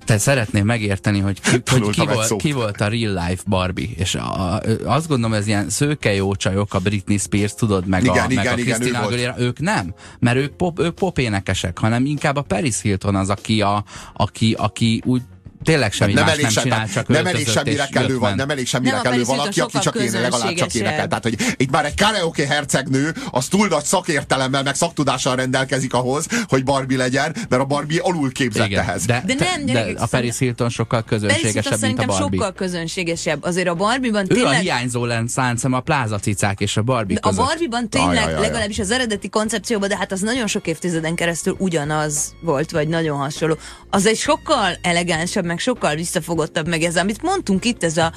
Tehát szeretném megérteni, hogy ki, hogy ki, volt, szót. ki volt a real life Barbie. És a, a, azt gondolom, ez ilyen szőke jó csajok, a Britney Spears, tudod, meg Igen, a, igen, meg a igen, ő Christina volt. Aguilera, ők nem. Mert ők pop, ők pop énekesek, hanem inkább a Paris Hilton az, aki, a, aki, aki úgy tényleg semmi nem más elég, nem sem, csinál, csak nem elég semmire kellő van, nem elég semmire a kellő valaki, aki csak én legalább csak énekel. Tehát, hogy itt már egy karaoke hercegnő, az túl nagy szakértelemmel, meg szaktudással rendelkezik ahhoz, hogy Barbie legyen, mert a Barbie alul képzett Igen, ehhez. de, De de, nem, de a Paris Hilton sokkal közönségesebb, mint a szerintem Barbie. sokkal közönségesebb. Azért a Barbie-ban Ő a tényleg... hiányzó lent száncem a plázacicák és a Barbie A között. Barbie-ban tényleg, legalábbis az eredeti koncepcióban, de hát az nagyon sok évtizeden keresztül ugyanaz volt, vagy nagyon hasonló. Az egy sokkal elegánsabb, meg sokkal visszafogottabb, meg ez, amit mondtunk itt, ez a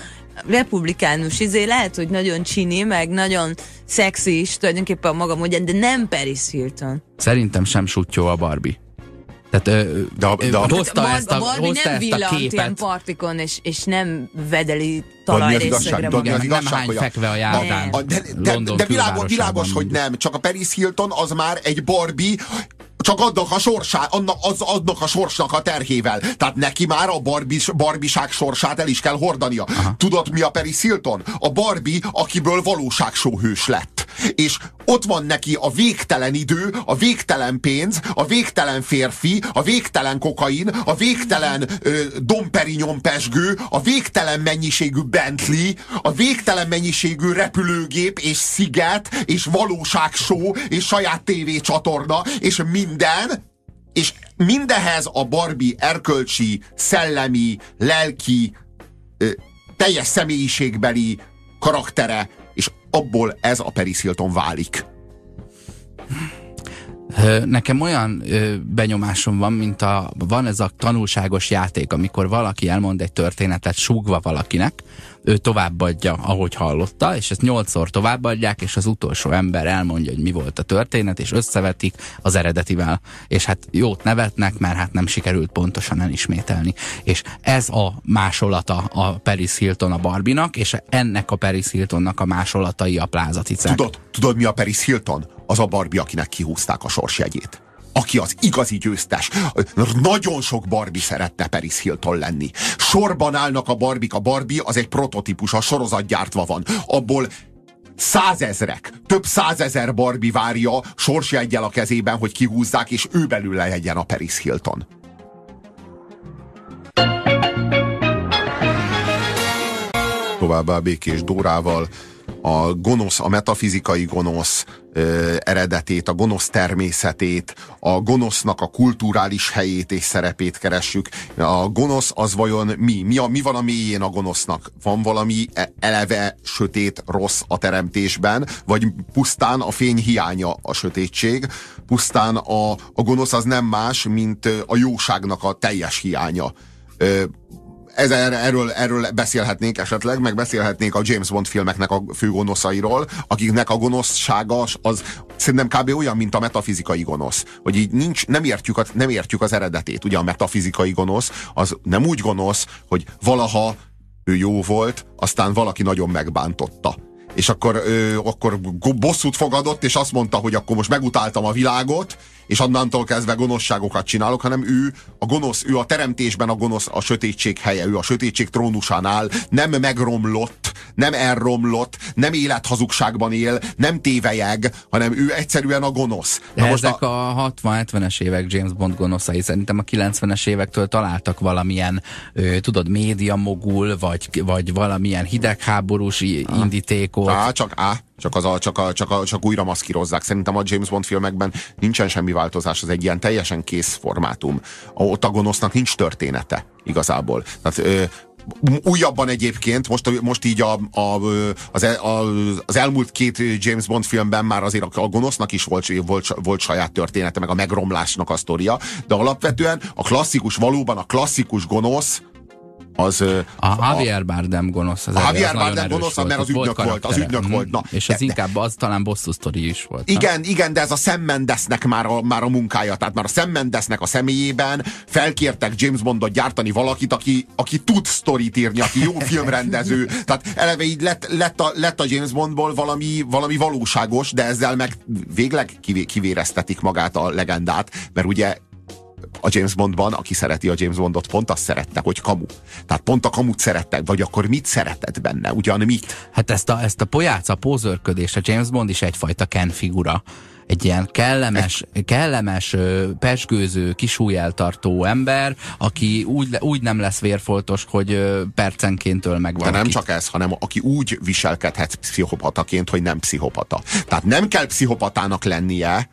republikánus izé, lehet, hogy nagyon csini, meg nagyon szexi is tulajdonképpen a maga módján, de nem Paris Hilton. Szerintem sem sutyó a Barbie. Tehát ö, De a- de a- hozta Bar- ezt a, Barbie hozta nem ezt a villant ilyen képet. partikon, és, és nem vedeli talajrészegre magát. nem igazság, hány hogy a- fekve a járdán. A, de, de, London de világos, világos, hogy nem. Csak a Paris Hilton az már egy Barbie, csak adnak a sorsá, annak, az, adnak a sorsnak a terhével. Tehát neki már a barbis, barbiság sorsát el is kell hordania. Aha. Tudod, mi a Paris Hilton? A Barbie, akiből valóságsóhős lett. És ott van neki a végtelen idő, a végtelen pénz, a végtelen férfi, a végtelen kokain, a végtelen ö, domperignon pesgő, a végtelen mennyiségű Bentley, a végtelen mennyiségű repülőgép és sziget, és valóságsó, és saját tévécsatorna, és minden, és mindehez a Barbie erkölcsi, szellemi, lelki, teljes személyiségbeli karaktere, és abból ez a Paris Hilton válik. Nekem olyan benyomásom van, mint a, van ez a tanulságos játék, amikor valaki elmond egy történetet súgva valakinek, ő továbbadja, ahogy hallotta, és ezt nyolcszor továbbadják, és az utolsó ember elmondja, hogy mi volt a történet, és összevetik az eredetivel. És hát jót nevetnek, mert hát nem sikerült pontosan elismételni. És ez a másolata a Paris Hilton a Barbinak, és ennek a Paris Hiltonnak a másolatai a plázaticák. Tudod, tudod mi a Paris Hilton? Az a Barbie, akinek kihúzták a sorsjegyét aki az igazi győztes. Nagyon sok Barbie szeretne Paris Hilton lenni. Sorban állnak a Barbik, a Barbie az egy prototípus, a sorozat gyártva van. Abból százezrek, több százezer Barbie várja sorsjeggyel a kezében, hogy kihúzzák, és ő belőle legyen a Paris Hilton. Továbbá Békés Dórával a gonosz, a metafizikai gonosz ö, eredetét, a gonosz természetét, a gonosznak a kulturális helyét és szerepét keressük. A gonosz az vajon mi? Mi, a, mi van a mélyén a gonosznak? Van valami e, eleve sötét, rossz a teremtésben, vagy pusztán a fény hiánya a sötétség, pusztán a, a gonosz az nem más, mint a jóságnak a teljes hiánya. Ö, ez, erről, erről beszélhetnénk esetleg, meg beszélhetnénk a James Bond filmeknek a fő gonoszairól, akiknek a gonoszsága az szerintem kb. olyan, mint a metafizikai gonosz. Hogy így nincs, nem értjük, a, nem értjük az eredetét. Ugye a metafizikai gonosz az nem úgy gonosz, hogy valaha ő jó volt, aztán valaki nagyon megbántotta és akkor, ö, akkor bosszút fogadott, és azt mondta, hogy akkor most megutáltam a világot, és annantól kezdve gonoszságokat csinálok, hanem ő a gonosz, ő a teremtésben a gonosz a sötétség helye, ő a sötétség trónusánál nem megromlott, nem elromlott, nem élethazugságban él, nem tévejeg, hanem ő egyszerűen a gonosz. Na most ezek a, a 60-70-es évek James Bond gonoszai szerintem a 90-es évektől találtak valamilyen, ö, tudod, média mogul, vagy, vagy valamilyen hidegháborús indítékot. Á, csak á, csak, az a, csak, a, csak, a, csak újra maszkírozzák. Szerintem a James Bond filmekben nincsen semmi változás, az egy ilyen teljesen kész formátum. Ott a gonosznak nincs története igazából. Tehát ö, újabban egyébként, most, most így a, a, az, el, az elmúlt két James Bond filmben már azért a gonosznak is volt, volt, volt saját története, meg a megromlásnak a sztoria, de alapvetően a klasszikus, valóban a klasszikus gonosz, az... A Javier Bardem gonosz. Az a Javier Bardem gonosz, volt, mert az ügynök volt, volt, az ügynök mm. volt. Na, és az de, inkább az talán bosszú sztori is volt. Igen, na? igen, de ez a Sam Mendesnek már a, már a munkája, tehát már a Sam Mendesnek a személyében felkértek James Bondot gyártani valakit, aki, aki tud sztorit írni, aki jó filmrendező, tehát eleve így lett, lett, a, lett a James Bondból valami, valami valóságos, de ezzel meg végleg kivéreztetik magát a legendát, mert ugye a James Bondban, aki szereti a James Bondot, pont azt szerette, hogy kamu. Tehát pont a kamut szerette, vagy akkor mit szeretett benne? Ugyan mit? Hát ezt a, ezt a pojáca pózörködést, a James Bond is egyfajta Ken figura egy ilyen kellemes, kellemes pesgőző, kisújeltartó ember, aki úgy, úgy nem lesz vérfoltos, hogy percenként öl meg valakit. De nem csak ez, hanem aki úgy viselkedhet pszichopataként, hogy nem pszichopata. Tehát nem kell pszichopatának lennie,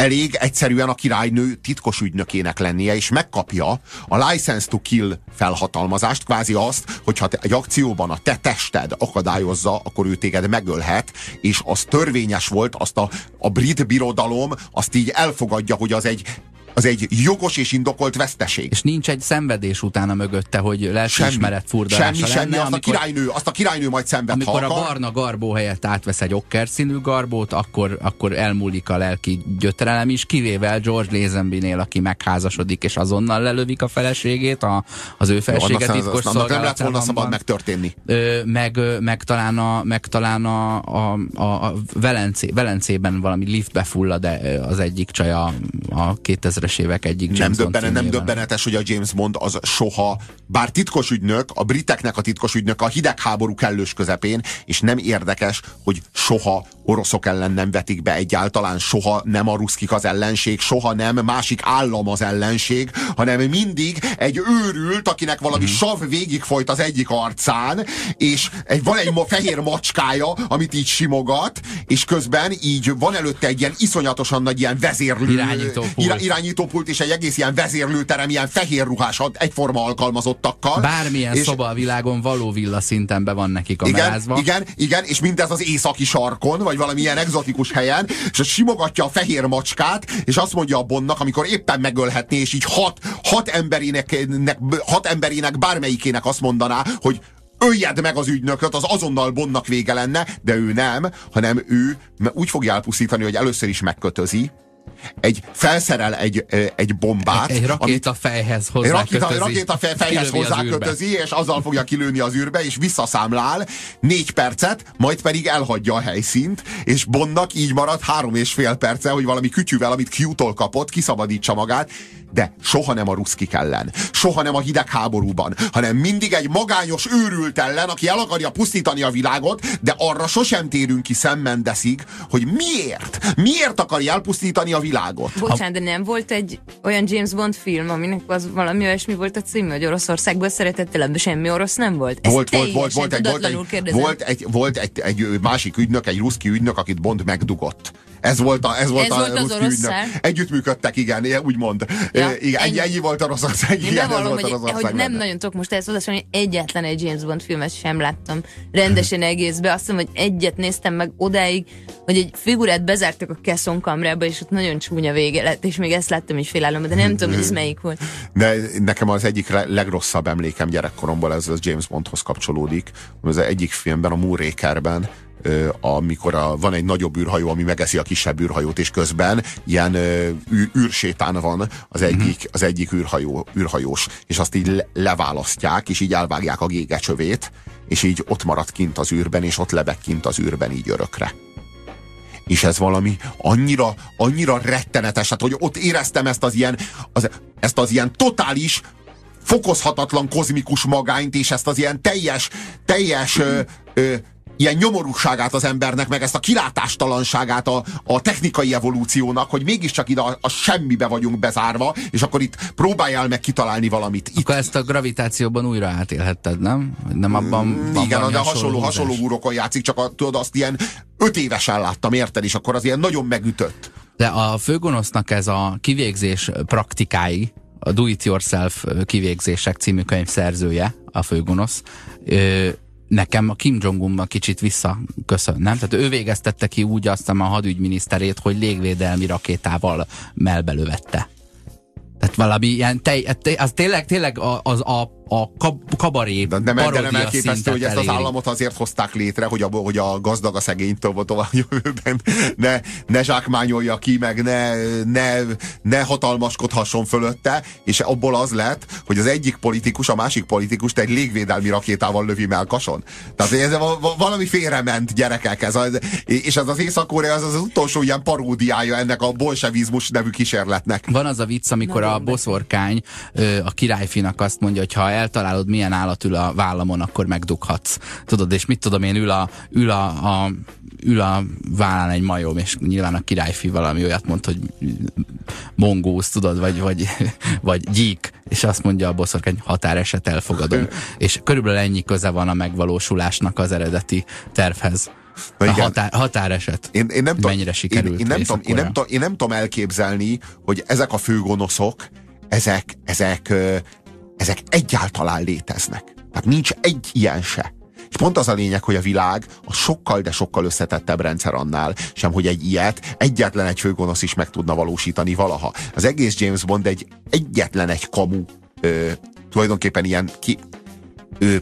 elég egyszerűen a királynő titkos ügynökének lennie, és megkapja a license to kill felhatalmazást, kvázi azt, hogyha te egy akcióban a te tested akadályozza, akkor ő téged megölhet, és az törvényes volt, azt a, a brit birodalom azt így elfogadja, hogy az egy az egy jogos és indokolt veszteség. És nincs egy szenvedés utána mögötte, hogy lelkiismeret furdalása Semmi, semmi, lenne, azt, amikor, a királynő, azt a királynő majd szenved, amikor ha a barna garbó helyett átvesz egy okkerszínű garbót, akkor, akkor elmúlik a lelki gyötrelem is, kivéve George Lazenby-nél, aki megházasodik, és azonnal lelövik a feleségét, a, az ő Jó, felsége annak, titkos annak nem lett volna szabad megtörténni. Ö, meg, meg talán a, meg talán a, a, a, a Velencé, Velencében valami liftbe fullad de az egyik csaj a, a 2000-es évek egyik Nem, James Bond döbbene, nem döbbenetes, hogy a James Bond az soha, bár titkos ügynök, a briteknek a titkos ügynök a hidegháború kellős közepén, és nem érdekes, hogy soha oroszok ellen nem vetik be egyáltalán, soha nem a ruszkik az ellenség, soha nem másik állam az ellenség, hanem mindig egy őrült, akinek valami Mhm. sav végigfolyt az egyik arcán, és egy, van egy ma, fehér macskája, amit így simogat, és közben így van előtte egy ilyen iszonyatosan nagy ilyen vezérlő Irányítópult. ira- irányítópult és egy egész ilyen vezérlőterem, ilyen fehér ruhás, egyforma alkalmazottakkal. Bármilyen és, szoba a világon való villa szinten be van neki igen, kamerázva. igen, igen, és mindez az északi sarkon, vagy valamilyen egzotikus helyen, és simogatja a fehér macskát, és azt mondja a Bondnak, amikor éppen megölhetné, és így hat, hat, emberének, nek, hat emberének bármelyikének azt mondaná, hogy öljed meg az ügynököt, az azonnal Bondnak vége lenne, de ő nem, hanem ő úgy fogja elpusztítani, hogy először is megkötözi, egy felszerel egy, egy bombát, Egy amit rakéta fejhez egy hozzá rakéta, kötözi, rakéta fe, fejhez kilövi az hozzá űrbe. kötözi, és azzal fogja kilőni az űrbe, és visszaszámlál négy percet, majd pedig elhagyja a helyszínt, és Bondnak így marad három és fél perce, hogy valami kütyűvel, amit Q-tól kapott, kiszabadítsa magát, de soha nem a ruszkik ellen, soha nem a hidegháborúban, hanem mindig egy magányos őrült ellen, aki el akarja pusztítani a világot, de arra sosem térünk ki szemmendeszig, hogy miért? Miért akarja elpusztítani a világot? Bocsánat, de nem volt egy olyan James Bond film, aminek az valami olyasmi volt a címe, hogy Oroszországból ebben semmi orosz nem volt? Ezt volt, volt, volt, teljesen volt, egy, volt, egy, volt, egy, volt egy, egy másik ügynök, egy ruszki ügynök, akit Bond megdugott. Ez volt, a, ez volt, Ez a volt az ügynök. Együttműködtek, igen, úgymond. Ja, igen, ennyi, ennyi. volt Oroszország. Én Igen, ez bevallom, volt hogy, Oroszország hogy nem nagyon tudok most ezt hogy egyetlen egy James Bond filmet sem láttam rendesen egészbe. Azt hiszem, hogy egyet néztem meg odáig, hogy egy figurát bezártak a Kesson kamrába, és ott nagyon csúnya vége lett, és még ezt láttam egy félállomban, de nem tudom, hogy ez melyik volt. De nekem az egyik le- legrosszabb emlékem gyerekkoromból, ez az James Bondhoz kapcsolódik. Az egyik filmben, a Moonrakerben, ö, amikor a, van egy nagyobb űrhajó, ami megeszi a kisebb űrhajót, és közben ilyen ű- űrsétán van az egyik, az egyik űrhajó, űrhajós, és azt így le- leválasztják, és így elvágják a gégecsövét, és így ott marad kint az űrben, és ott lebeg kint az űrben így örökre. És ez valami annyira, annyira rettenetes, hát, hogy ott éreztem ezt az ilyen, az, ezt az ilyen totális, fokozhatatlan kozmikus magányt, és ezt az ilyen teljes, teljes ö, ö, ilyen nyomorúságát az embernek, meg ezt a kilátástalanságát a, a technikai evolúciónak, hogy mégiscsak ide a, a semmibe vagyunk bezárva, és akkor itt próbáljál meg kitalálni valamit. Itt, Akkor ezt a gravitációban újra átélhetted, nem? Nem abban van igen, valami de hasonló, hasonló úrokon játszik, csak a, tudod, azt ilyen öt évesen láttam, érted? És akkor az ilyen nagyon megütött. De a főgonosznak ez a kivégzés praktikái, a Do It Yourself kivégzések című könyv szerzője, a főgonosz, nekem a Kim Jong-unban kicsit visszaköszön, nem? Tehát ő végeztette ki úgy azt hiszem a hadügyminiszterét, hogy légvédelmi rakétával melbelövette. Tehát valami ilyen, tej, az tényleg, tényleg az a, a kab, kabaré De nem, de nem elképesztő, hogy ezt az államot azért hozták létre, hogy a, hogy a gazdag a szegénytől tovább jövőben ne, ne zsákmányolja ki, meg ne, ne, ne hatalmaskodhasson fölötte, és abból az lett, hogy az egyik politikus a másik politikust egy légvédelmi rakétával lövi melkason. Tehát ez va- va- valami félrement gyerekek, ez az, és ez az Észak-Korea az az utolsó ilyen paródiája ennek a bolsevizmus nevű kísérletnek. Van az a vicc, amikor a boszorkány a királyfinak azt mondja, hogy ha eltalálod, milyen állat ül a vállamon, akkor megdughatsz. Tudod, és mit tudom én, ül a, ül a, a ül a vállán egy majom, és nyilván a királyfi valami olyat mond, hogy mongóz, tudod, vagy, vagy, vagy gyík, és azt mondja a boszorkány, határeset elfogadom. és körülbelül ennyi köze van a megvalósulásnak az eredeti tervhez. Na A határ, határeset. Én, én nem tudom, Mennyire sikerült én, én, nem tudom, én, nem tudom, én nem tudom elképzelni, hogy ezek a főgonoszok, ezek, ezek, ezek egyáltalán léteznek. Tehát nincs egy ilyen se. És pont az a lényeg, hogy a világ a sokkal, de sokkal összetettebb rendszer annál, sem hogy egy ilyet egyetlen egy főgonosz is meg tudna valósítani valaha. Az egész James Bond egy egyetlen egy kamu, ö, tulajdonképpen ilyen ki, ö,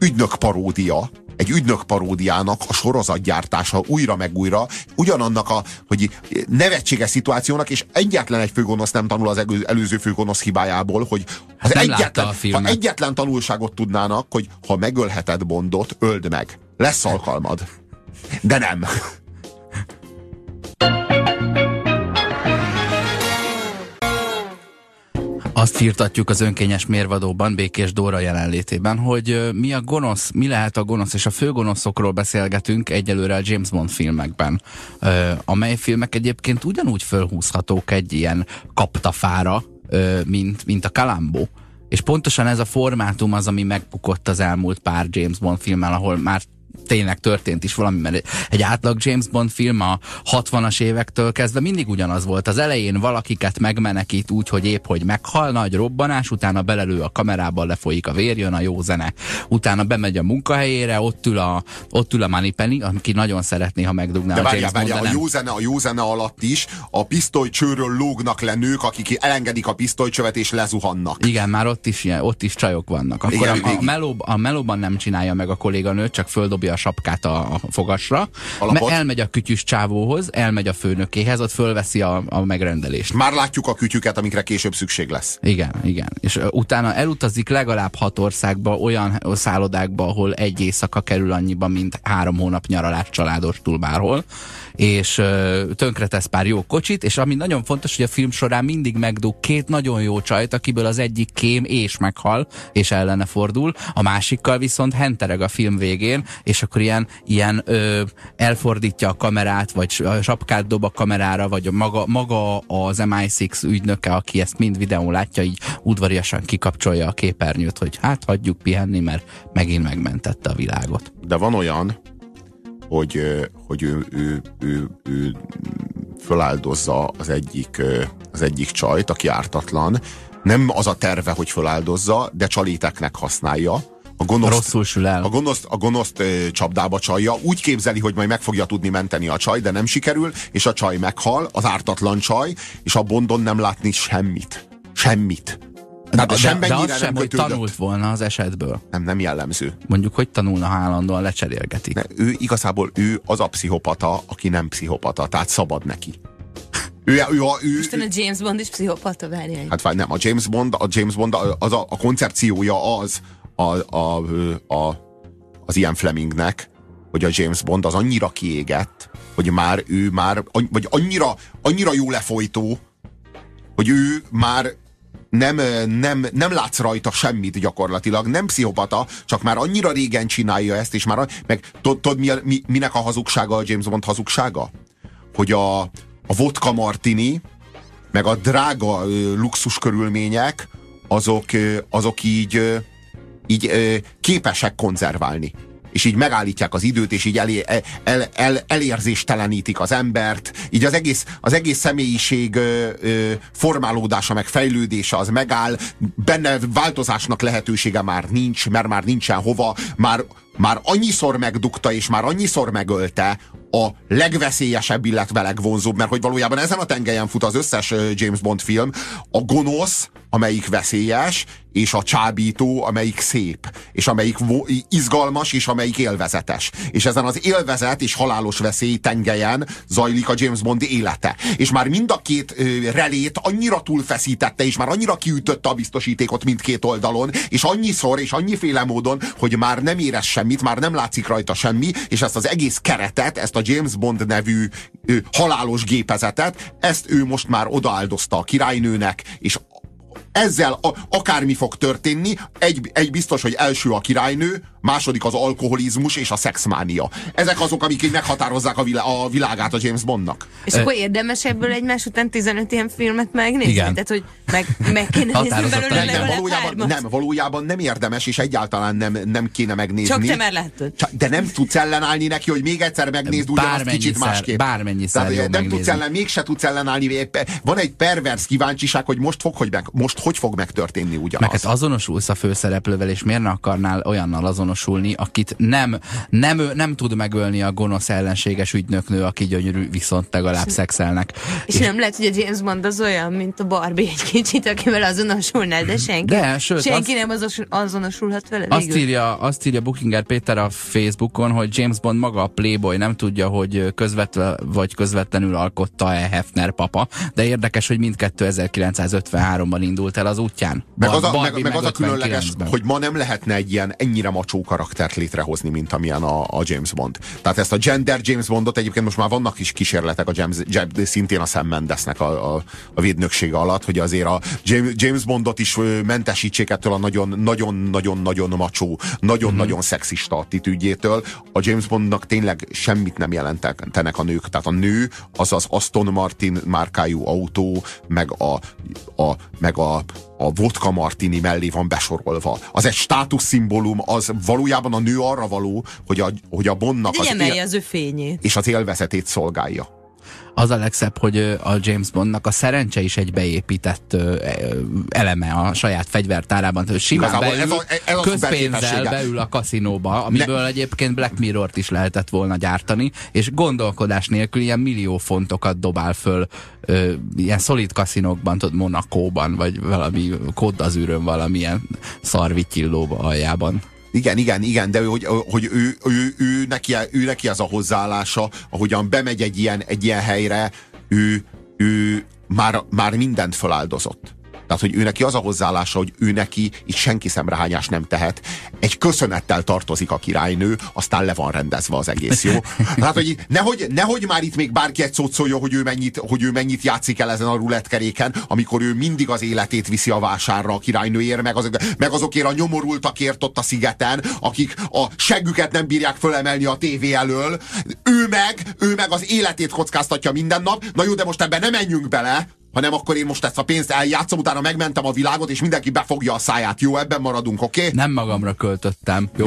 ügynök paródia, egy ügynök paródiának a sorozatgyártása újra meg újra, ugyanannak a, hogy nevetséges szituációnak, és egyetlen egy főgonosz nem tanul az előző főgonosz hibájából, hogy Hát nem látta egyetlen, ha egyetlen tanulságot tudnának, hogy ha megölheted Bondot, öld meg. Lesz alkalmad. De nem. Azt firtatjuk az önkényes mérvadóban, Békés Dóra jelenlétében, hogy mi a gonosz, mi lehet a gonosz, és a főgonoszokról beszélgetünk egyelőre a James Bond filmekben, amely filmek egyébként ugyanúgy fölhúzhatók egy ilyen kaptafára, mint, mint a Kalambó. És pontosan ez a formátum az, ami megbukott az elmúlt pár James Bond filmmel, ahol már tényleg történt is valami, mert egy átlag James Bond film a 60-as évektől kezdve mindig ugyanaz volt. Az elején valakiket megmenekít úgy, hogy épp hogy meghal, nagy robbanás, utána belelő a kamerába, lefolyik a vér, jön a jó zene. Utána bemegy a munkahelyére, ott ül a, ott ül a Moneypenny, aki nagyon szeretné, ha megdugná De a várjál, James Bond, várjál, de a nem. jó, zene, a jó zene alatt is a pisztolycsőről lógnak le nők, akik elengedik a pisztolycsövet és lezuhannak. Igen, már ott is, ilyen, ott is csajok vannak. Akkor Igen, a, a, meló, a melóban nem csinálja meg a kolléganő, csak földobja a sapkát a, fogasra. Alapot? Me, elmegy a kütyűs csávóhoz, elmegy a főnökéhez, ott fölveszi a, a megrendelést. Már látjuk a kütyüket, amikre később szükség lesz. Igen, igen. És utána elutazik legalább hat országba, olyan szállodákba, ahol egy éjszaka kerül annyiba, mint három hónap nyaralás családostól bárhol, és tönkretesz pár jó kocsit, és ami nagyon fontos, hogy a film során mindig megdug két nagyon jó csajt, akiből az egyik kém és meghal, és ellene fordul, a másikkal viszont hentereg a film végén, és akkor ilyen, ilyen ö, elfordítja a kamerát, vagy a sapkát dob a kamerára, vagy a maga, maga az MI6 ügynöke, aki ezt mind videón látja, így udvariasan kikapcsolja a képernyőt, hogy hát hagyjuk pihenni, mert megint megmentette a világot. De van olyan, hogy, hogy ő, ő, ő, ő föláldozza az egyik, az egyik csajt, aki ártatlan. Nem az a terve, hogy föláldozza, de csaléteknek használja. A gonosz, Rosszul sül el. a gonoszt, a gonoszt csapdába csalja, úgy képzeli, hogy majd meg fogja tudni menteni a csaj, de nem sikerül, és a csaj meghal, az ártatlan csaj, és a Bondon nem látni semmit. Semmit. De, de, semmennyire de az nem sem, hogy tanult volna az esetből. Nem, nem jellemző. Mondjuk, hogy tanulna, ha állandóan lecserélgetik. Ne, ő igazából ő az a pszichopata, aki nem pszichopata, tehát szabad neki. Ő, ő, a, ő, Isten a James Bond is pszichopata, várjál. hát várj, nem, a James Bond, a James Bond az a, a koncepciója az a, a, a, az ilyen Flemingnek, hogy a James Bond az annyira kiégett, hogy már ő már, vagy annyira, annyira jó lefolytó, hogy ő már nem, nem, nem látsz rajta semmit gyakorlatilag, nem pszichopata, csak már annyira régen csinálja ezt, és már, meg tud- tudod mi, mi, minek a hazugsága a James Bond hazugsága? Hogy a, a vodka martini, meg a drága luxus körülmények, azok, azok így, így képesek konzerválni. És így megállítják az időt, és így elé, el, el, elérzéstelenítik az embert. Így az egész, az egész személyiség ö, ö, formálódása, meg fejlődése az megáll. Benne változásnak lehetősége már nincs, mert már nincsen hova. Már, már annyiszor megdugta, és már annyiszor megölte a legveszélyesebb, illetve legvonzóbb, mert hogy valójában ezen a tengelyen fut az összes James Bond film, a gonosz, amelyik veszélyes, és a csábító, amelyik szép, és amelyik izgalmas, és amelyik élvezetes. És ezen az élvezet és halálos veszély tengelyen zajlik a James Bond élete. És már mind a két ö, relét annyira túlfeszítette, és már annyira kiütötte a biztosítékot mindkét oldalon, és annyiszor, és annyiféle módon, hogy már nem érez semmit, már nem látszik rajta semmi, és ezt az egész keretet, ezt a James Bond nevű ö, halálos gépezetet, ezt ő most már odaáldozta a királynőnek, és ezzel a, akármi fog történni, egy, egy biztos, hogy első a királynő, második az alkoholizmus és a szexmánia. Ezek azok, amik így meghatározzák a, vilá, a világát a James Bondnak. És akkor érdemes ebből egymás után 15 ilyen filmet megnézni? Igen. Tehát, hogy meg, meg kéne nézni belőle. Nem, valójában, nem, valójában nem érdemes, és egyáltalán nem, nem kéne megnézni. Csak te már láttad. Csak- De nem tudsz ellenállni neki, hogy még egyszer megnézd ugyanazt kicsit másképp. bármennyiszer Tehát, jó nem tudsz megnézni. ellen, mégse tudsz ellenállni. Van egy pervers kíváncsiság, hogy most fog, hogy meg, most hogy fog megtörténni ugyanaz? Meg hát azonosulsz a főszereplővel, és miért ne akarnál olyannal azonosulni, akit nem, nem, nem tud megölni a gonosz ellenséges ügynöknő, aki gyönyörű, viszont legalább szexelnek. És, és nem lehet, hogy a James Bond az olyan, mint a Barbie egy kicsit, akivel azonosulnál, de senki, De, sőt, senki az- nem azonosulhat vele Azt végül. írja, azt írja Bookinger Péter a Facebookon, hogy James Bond maga a Playboy nem tudja, hogy közvetve vagy közvetlenül alkotta-e Hefner papa, de érdekes, hogy mindkettő 1953-ban indult el az útján. Meg az a, meg, Barbie meg az a különleges, 59-ben. hogy ma nem lehetne egy ilyen ennyire macsó karaktert létrehozni, mint amilyen a, a James Bond. Tehát ezt a gender James Bondot egyébként most már vannak is kísérletek a James, James szintén a Sam Mendesnek a, a, a védnöksége alatt, hogy azért a James, James Bondot is mentesítsék ettől a nagyon-nagyon-nagyon-nagyon macsó, nagyon-nagyon szexista attitűdjétől. A James Bondnak tényleg semmit nem jelentenek a nők. Tehát a nő az az Aston Martin márkájú autó, meg a, a, meg a, a vodka martini mellé van besorolva. Az egy státuszszimbólum, az valójában a nő arra való, hogy a, hogy a Bondnak Így az él, az ő fényét. és az élvezetét szolgálja. Az a legszebb, hogy a James Bondnak a szerencse is egy beépített ö, eleme a saját fegyvertárában. Ő Simán Igazából beül, ez a- ez a közpénzzel beül a kaszinóba, amiből Ne- egyébként Black Mirror-t is lehetett volna gyártani, és gondolkodás nélkül ilyen millió fontokat dobál föl ö, ilyen szolid kaszinókban, tudod, Monakóban, vagy valami Kódazűrön valamilyen szarvittyillóba aljában. Igen, igen, igen, de hogy, hogy ő, ő, ő, neki, ő neki ez a hozzáállása, ahogyan bemegy egy ilyen, egy ilyen helyre, ő, ő már, már mindent feláldozott. Tehát, hogy ő neki az a hozzáállása, hogy ő neki itt senki szemrehányás nem tehet. Egy köszönettel tartozik a királynő, aztán le van rendezve az egész, jó? Tehát, hogy nehogy, nehogy már itt még bárki egy szót szóljon, hogy ő, mennyit, hogy ő mennyit játszik el ezen a rulettkeréken, amikor ő mindig az életét viszi a vásárra a királynőért, meg, azok, meg azokért a nyomorultakért ott a szigeten, akik a seggüket nem bírják fölemelni a tévé elől. Ő meg, ő meg az életét kockáztatja minden nap. Na jó, de most ebben nem menjünk bele, hanem akkor én most ezt a pénzt eljátszom, utána megmentem a világot, és mindenki befogja a száját. Jó, ebben maradunk, oké? Okay? Nem magamra költöttem, jó?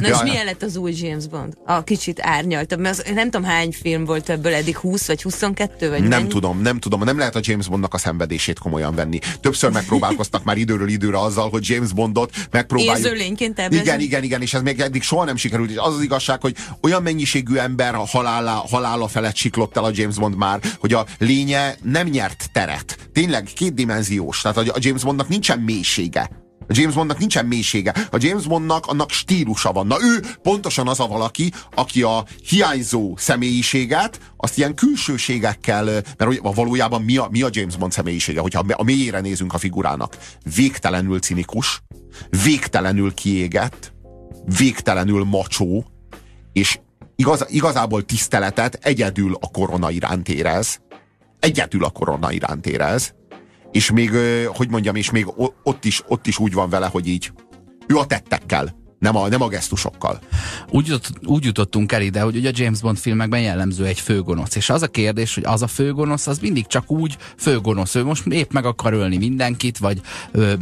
Na és milyen lett az új James Bond? A kicsit árnyaltabb, mert az, nem tudom hány film volt ebből eddig, 20 vagy 22 vagy Nem mennyi? tudom, nem tudom. Nem lehet a James Bondnak a szenvedését komolyan venni. Többször megpróbálkoztak már időről időre azzal, hogy James Bondot megpróbáljuk. Érző lényként ebben? Igen, igen, igen, és ez még eddig soha nem sikerült. És az az igazság, hogy olyan mennyiségű ember halála, halála felett siklott el a James Bond már, hogy a lénye nem nyert teret. Tényleg kétdimenziós. Tehát a James Bondnak nincsen mélysége. A James Bondnak nincsen mélysége. A James Bondnak annak stílusa van. Na ő pontosan az a valaki, aki a hiányzó személyiséget, azt ilyen külsőségekkel, mert valójában mi a, mi a James Bond személyisége, hogyha a mélyére nézünk a figurának. Végtelenül cinikus, végtelenül kiégett, végtelenül macsó, és igaz, igazából tiszteletet egyedül a korona iránt érez. Egyedül a korona iránt érez. És még, hogy mondjam, és még ott is, ott is úgy van vele, hogy így ő a tettekkel, nem a, nem a gesztusokkal. úgy, úgy jutottunk el ide, hogy ugye a James Bond filmekben jellemző egy főgonosz. És az a kérdés, hogy az a főgonosz, az mindig csak úgy főgonosz. Ő most épp meg akar ölni mindenkit, vagy ö,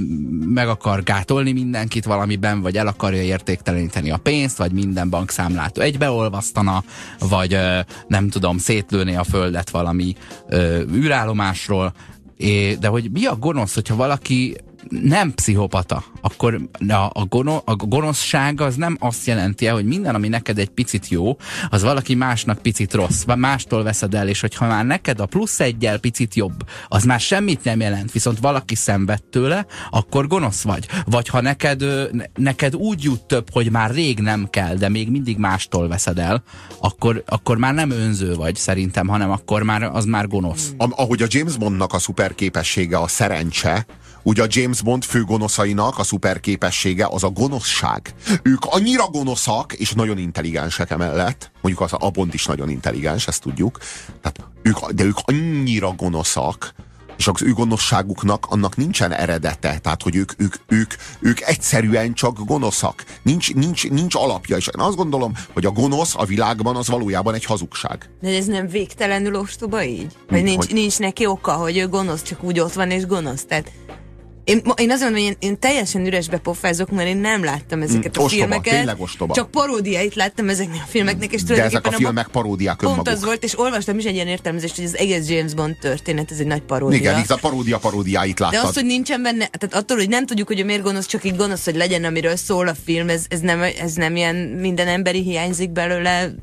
meg akar gátolni mindenkit valamiben, vagy el akarja értékteleníteni a pénzt, vagy minden bankszámlát egybeolvasztana, vagy ö, nem tudom, szétlőni a földet valami ö, űrállomásról. De hogy mi a gonosz, hogyha valaki nem pszichopata, akkor a, a, gono, a gonoszság az nem azt jelenti, hogy minden, ami neked egy picit jó, az valaki másnak picit rossz, vagy mástól veszed el, és hogyha már neked a plusz egyel picit jobb, az már semmit nem jelent, viszont valaki szenved tőle, akkor gonosz vagy. Vagy ha neked, neked úgy jut több, hogy már rég nem kell, de még mindig mástól veszed el, akkor, akkor már nem önző vagy szerintem, hanem akkor már az már gonosz. Ahogy a James Bondnak a szuperképessége a szerencse, úgy a James Bond főgonoszainak a szuperképessége az a gonoszság. Ők annyira gonoszak, és nagyon intelligensek emellett, mondjuk az, a Bond is nagyon intelligens, ezt tudjuk, Tehát ők, de ők annyira gonoszak, és az ő gonoszságuknak annak nincsen eredete, tehát hogy ők, ők, ők, ők egyszerűen csak gonoszak. Nincs, nincs, nincs alapja, és én azt gondolom, hogy a gonosz a világban az valójában egy hazugság. De ez nem végtelenül ostoba így? Vagy nincs, hogy- nincs neki oka, hogy ő gonosz, csak úgy ott van és gonosz. Tehát Én, én azt mondom, hogy én, én teljesen üresbe pofázok, mert én nem láttam ezeket Mm, a ostoba, filmeket. ostoba. Csak paródiáit láttam ezeknek a filmeknek, és De ezek a filmek paródiák Pont önmaguk. az volt, és olvastam is egy ilyen értelmezést, hogy az egész James Bond történet, ez egy nagy paródia. Igen, itt a paródia paródiáit De láttad. az, hogy nincsen benne, tehát attól, hogy nem tudjuk, hogy ő miért gonosz, csak így gonosz, hogy legyen, amiről szól a film, ez, ez, nem, ez nem ilyen minden emberi hiányzik belőle,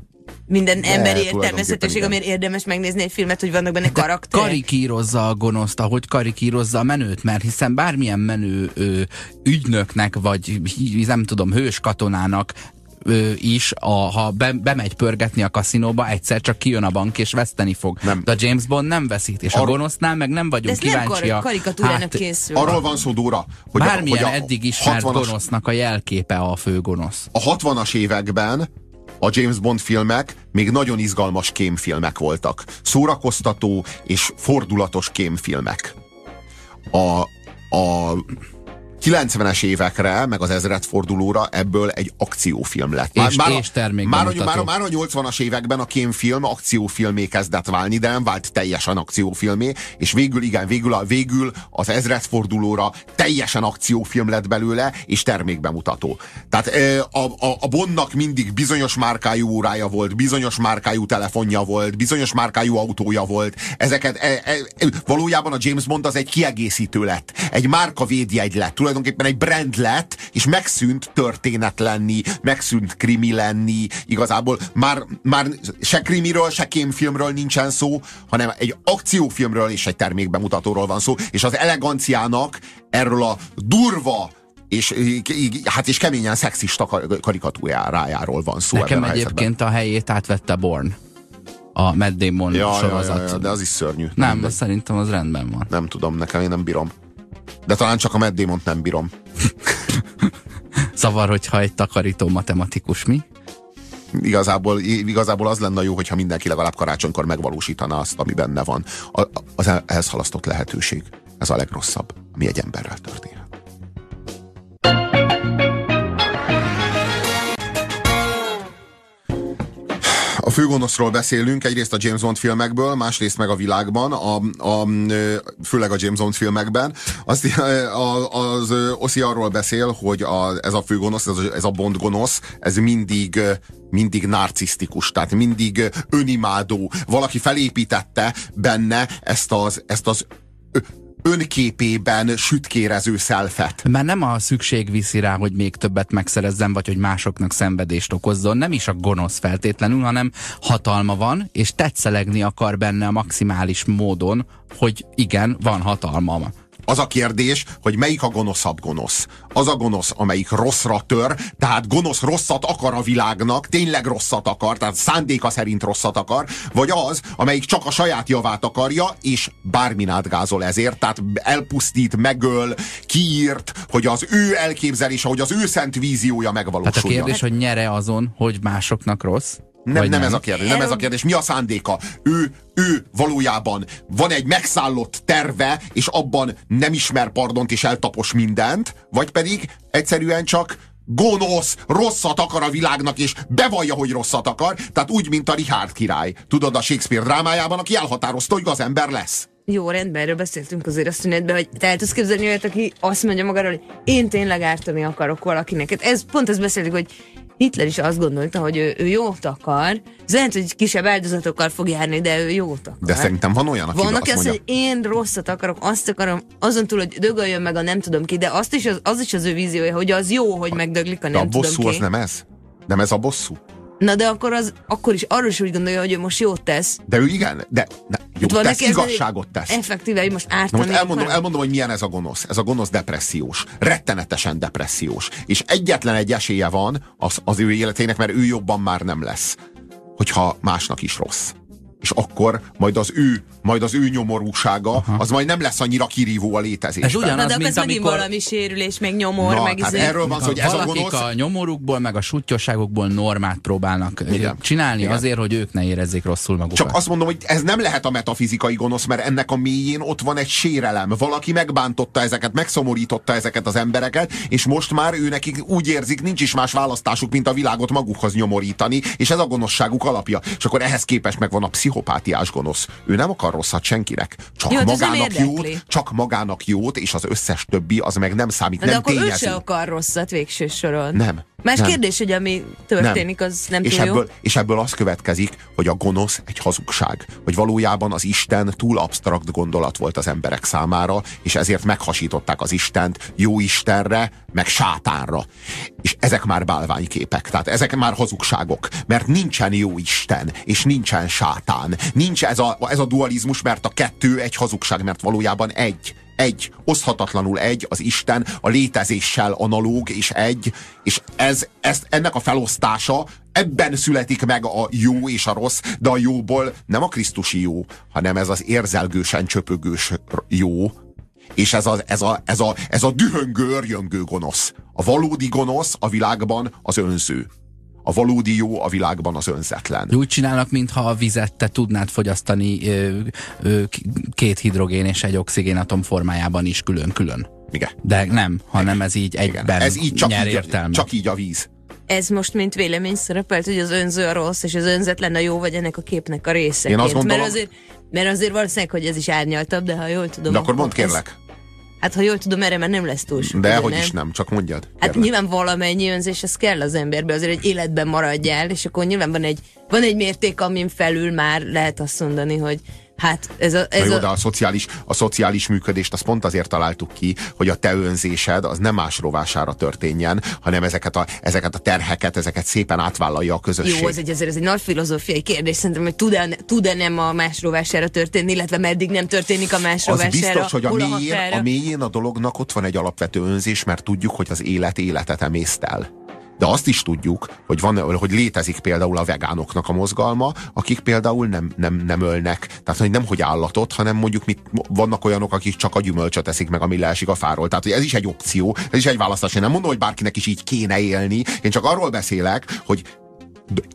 minden De, emberi értelmezhetőség, amiért érdemes megnézni egy filmet, hogy vannak benne De karakterek. karikírozza a gonoszt, ahogy karikírozza a menőt, mert hiszen bármilyen menő ö, ügynöknek, vagy nem tudom, hős katonának ö, is, a, ha be, bemegy pörgetni a kaszinóba, egyszer csak kijön a bank és veszteni fog. Nem. De a James Bond nem veszít, és a Arról- gonosznál meg nem vagyunk kíváncsiak. karikatúrának készül. Arról van szó, Dóra, hogy a, Bármilyen hogy a eddig ismert 60-as gonosznak a jelképe a fő gonosz. a 60-as években a James Bond filmek még nagyon izgalmas kémfilmek voltak. Szórakoztató és fordulatos kémfilmek. A, a 90-es évekre, meg az ezredfordulóra ebből egy akciófilm lett. És- a- és már, a- már, már a 80-as években a kémfilm akciófilmé kezdett válni, de nem vált teljesen akciófilmé, és végül igen, végül, a, végül az ezredfordulóra teljesen akciófilm lett belőle, és termékbemutató. Tehát a, a, a Bondnak mindig bizonyos márkájú órája volt, bizonyos márkájú telefonja volt, bizonyos márkájú autója volt. Ezeket e, e, valójában a James Bond az egy kiegészítő lett, egy márka védjegy lett, tulajdonképpen egy brand lett, és megszűnt történet lenni, megszűnt krimi lenni, igazából már, már se krimiről, se kémfilmről nincsen szó, hanem egy akciófilmről és egy termékbemutatóról van szó, és az eleganciának erről a durva és hát és keményen szexista kar- karikatúrájáról van szó Nekem ebben a egyébként a helyét átvette Born. A Matt Damon Ja, ja, sorozat. ja, ja, de az is szörnyű. Nem, mindegy. az szerintem az rendben van. nem tudom, nekem én nem bírom. De talán csak a Matt Damon-t nem bírom. Zavar, hogyha egy takarító matematikus mi? Igazából, igazából az lenne jó, hogyha mindenki legalább karácsonykor megvalósítaná azt, ami benne van. A, az ehhez halasztott lehetőség. Ez a legrosszabb, ami egy emberrel történhet. A főgonoszról beszélünk, egyrészt a James Bond filmekből, másrészt meg a világban, a, a, főleg a James Bond filmekben. Azt, a, az Oszi arról beszél, hogy a, ez a főgonosz, ez a, ez a Bond gonosz, ez mindig mindig narcisztikus, tehát mindig önimádó. Valaki felépítette benne ezt az, ezt az önképében sütkérező szelfet. Már nem a szükség viszi rá, hogy még többet megszerezzen, vagy hogy másoknak szenvedést okozzon. Nem is a gonosz feltétlenül, hanem hatalma van, és tetszelegni akar benne a maximális módon, hogy igen, van hatalma. Az a kérdés, hogy melyik a gonoszabb gonosz. Az a gonosz, amelyik rosszra tör, tehát gonosz rosszat akar a világnak, tényleg rosszat akar, tehát szándéka szerint rosszat akar, vagy az, amelyik csak a saját javát akarja, és bármin átgázol ezért, tehát elpusztít, megöl, kiírt, hogy az ő elképzelése, hogy az ő szent víziója Hát megvalósuljon. a kérdés, hogy nyere azon, hogy másoknak rossz? Nem, vagy nem, ez a kérdés, nem ez a kérdés. Mi a szándéka? Ő, ő valójában van egy megszállott terve, és abban nem ismer pardont és eltapos mindent, vagy pedig egyszerűen csak gonosz, rosszat akar a világnak, és bevallja, hogy rosszat akar, tehát úgy, mint a Richard király. Tudod, a Shakespeare drámájában, aki elhatározta, hogy az ember lesz. Jó, rendben, erről beszéltünk azért a szünetben, hogy te el tudsz képzelni olyat, aki azt mondja magáról, hogy én tényleg ártani akarok valakinek. Hát Ez, pont ezt beszéltük, hogy Hitler is azt gondolta, hogy ő, ő jót akar. Ez lehet, hogy kisebb áldozatokkal fog járni, de ő jót akar. De szerintem van olyan, aki Van, aki azt mondja, hogy én rosszat akarok, azt akarom, azon túl, hogy dögöljön meg a nem tudom ki, de azt is az, az is az ő víziója, hogy az jó, hogy megdöglik a de a nem tudom bosszú ki. az nem ez? Nem ez a bosszú? Na de akkor, az, akkor is arról is úgy gondolja, hogy ő most jót tesz. De ő igen, de ne, jó, Itt van tesz, igazságot tesz. Effektíve, hogy most Na ártani. most elmondom, akar. elmondom, hogy milyen ez a gonosz. Ez a gonosz depressziós. Rettenetesen depressziós. És egyetlen egy esélye van az, az ő életének, mert ő jobban már nem lesz. Hogyha másnak is rossz. És akkor majd az ő, majd az ő nyomorúsága, Aha. az majd nem lesz annyira kirívó a létezésben. Ez ugyanaz, Na de akkor ez mint megint amikor... valami sérülés, meg nyomor, Na, meg hát izé. erről van hogy ez a gonosz... a nyomorukból, meg a sutyosságokból normát próbálnak Igen. Igen. csinálni Igen. azért, hogy ők ne érezzék rosszul magukat. Csak azt mondom, hogy ez nem lehet a metafizikai gonosz, mert ennek a mélyén ott van egy sérelem. Valaki megbántotta ezeket, megszomorította ezeket az embereket, és most már ő nekik úgy érzik, nincs is más választásuk, mint a világot magukhoz nyomorítani, és ez a gonoszságuk alapja. És akkor ehhez képest megvan a pszichopátiás gonosz. Ő nem akar akar rosszat senkinek. Csak Jó, hát magának jót, csak magának jót, és az összes többi az meg nem számít, De nem akkor ő tényező. se akar rosszat végső soron. Nem. Más nem. kérdés, hogy ami történik, az nem és túl jó. ebből, és ebből az következik, hogy a gonosz egy hazugság. Hogy valójában az Isten túl absztrakt gondolat volt az emberek számára, és ezért meghasították az Istent jó Istenre, meg sátánra. És ezek már bálványképek, tehát ezek már hazugságok, mert nincsen jó Isten, és nincsen sátán. Nincs ez a, ez a dualizmus, mert a kettő egy hazugság, mert valójában egy egy, oszthatatlanul egy, az Isten a létezéssel analóg és egy, és ez, ez, ennek a felosztása, ebben születik meg a jó és a rossz, de a jóból nem a Krisztusi jó, hanem ez az érzelgősen csöpögős jó, és ez a, ez a, ez a, ez a dühöngő, örjöngő gonosz. A valódi gonosz a világban az önző. A valódi jó a világban az önzetlen. Úgy csinálnak, mintha a vizet te tudnád fogyasztani ö, ö, két hidrogén és egy oxigénatom formájában is külön-külön. Igen. De nem, hanem ez így Igen. egyben Ez így csak, nyer így, értelmet. csak így a víz. Ez most mint vélemény szerepelt, hogy az önző a rossz, és az önzetlen a jó, vagy ennek a képnek a részeként. Én azt gondolom- Mert azért, mert azért valószínűleg, hogy ez is árnyaltabb, de ha jól tudom... De akkor mondd ez- kérlek. Hát ha jól tudom, erre már nem lesz túl sok De hogy nem? is nem, csak mondjad. Hát kérlek. nyilván valamennyi önzés, ez kell az emberbe, azért egy életben maradjál, és akkor nyilván van egy, van egy mérték, amin felül már lehet azt mondani, hogy hát ez a... Na Ez jó, a de a szociális, a szociális működést azt pont azért találtuk ki, hogy a te önzésed az nem más rovására történjen, hanem ezeket a, ezeket a terheket, ezeket szépen átvállalja a közösség. jó, ez egy, azért ez egy nagy filozófiai kérdés, szerintem, hogy tud-e, tud-e nem a más rovására történni, illetve meddig nem történik a más az rovására. biztos, hogy a mélyén, a mélyén a dolognak ott van egy alapvető önzés, mert tudjuk, hogy az élet életet emészt el. De azt is tudjuk, hogy, van, hogy létezik például a vegánoknak a mozgalma, akik például nem, nem, nem ölnek. Tehát, hogy nem hogy állatot, hanem mondjuk mit, vannak olyanok, akik csak a gyümölcsöt eszik meg, ami leesik a fáról. Tehát, hogy ez is egy opció, ez is egy választás. Én nem mondom, hogy bárkinek is így kéne élni. Én csak arról beszélek, hogy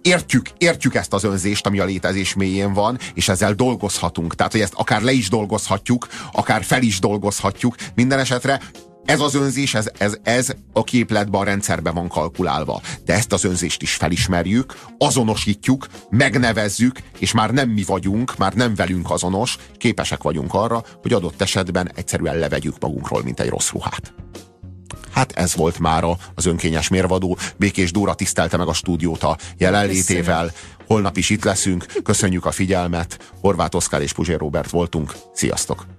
értjük, értjük ezt az önzést, ami a létezés mélyén van, és ezzel dolgozhatunk. Tehát, hogy ezt akár le is dolgozhatjuk, akár fel is dolgozhatjuk. Minden esetre ez az önzés, ez, ez, ez a képletben, a rendszerben van kalkulálva. De ezt az önzést is felismerjük, azonosítjuk, megnevezzük, és már nem mi vagyunk, már nem velünk azonos, képesek vagyunk arra, hogy adott esetben egyszerűen levegyük magunkról, mint egy rossz ruhát. Hát ez volt mára az önkényes mérvadó. Békés Dóra tisztelte meg a stúdiót a jelenlétével. Holnap is itt leszünk. Köszönjük a figyelmet. Horváth Oszkár és Puzsér Robert voltunk. Sziasztok!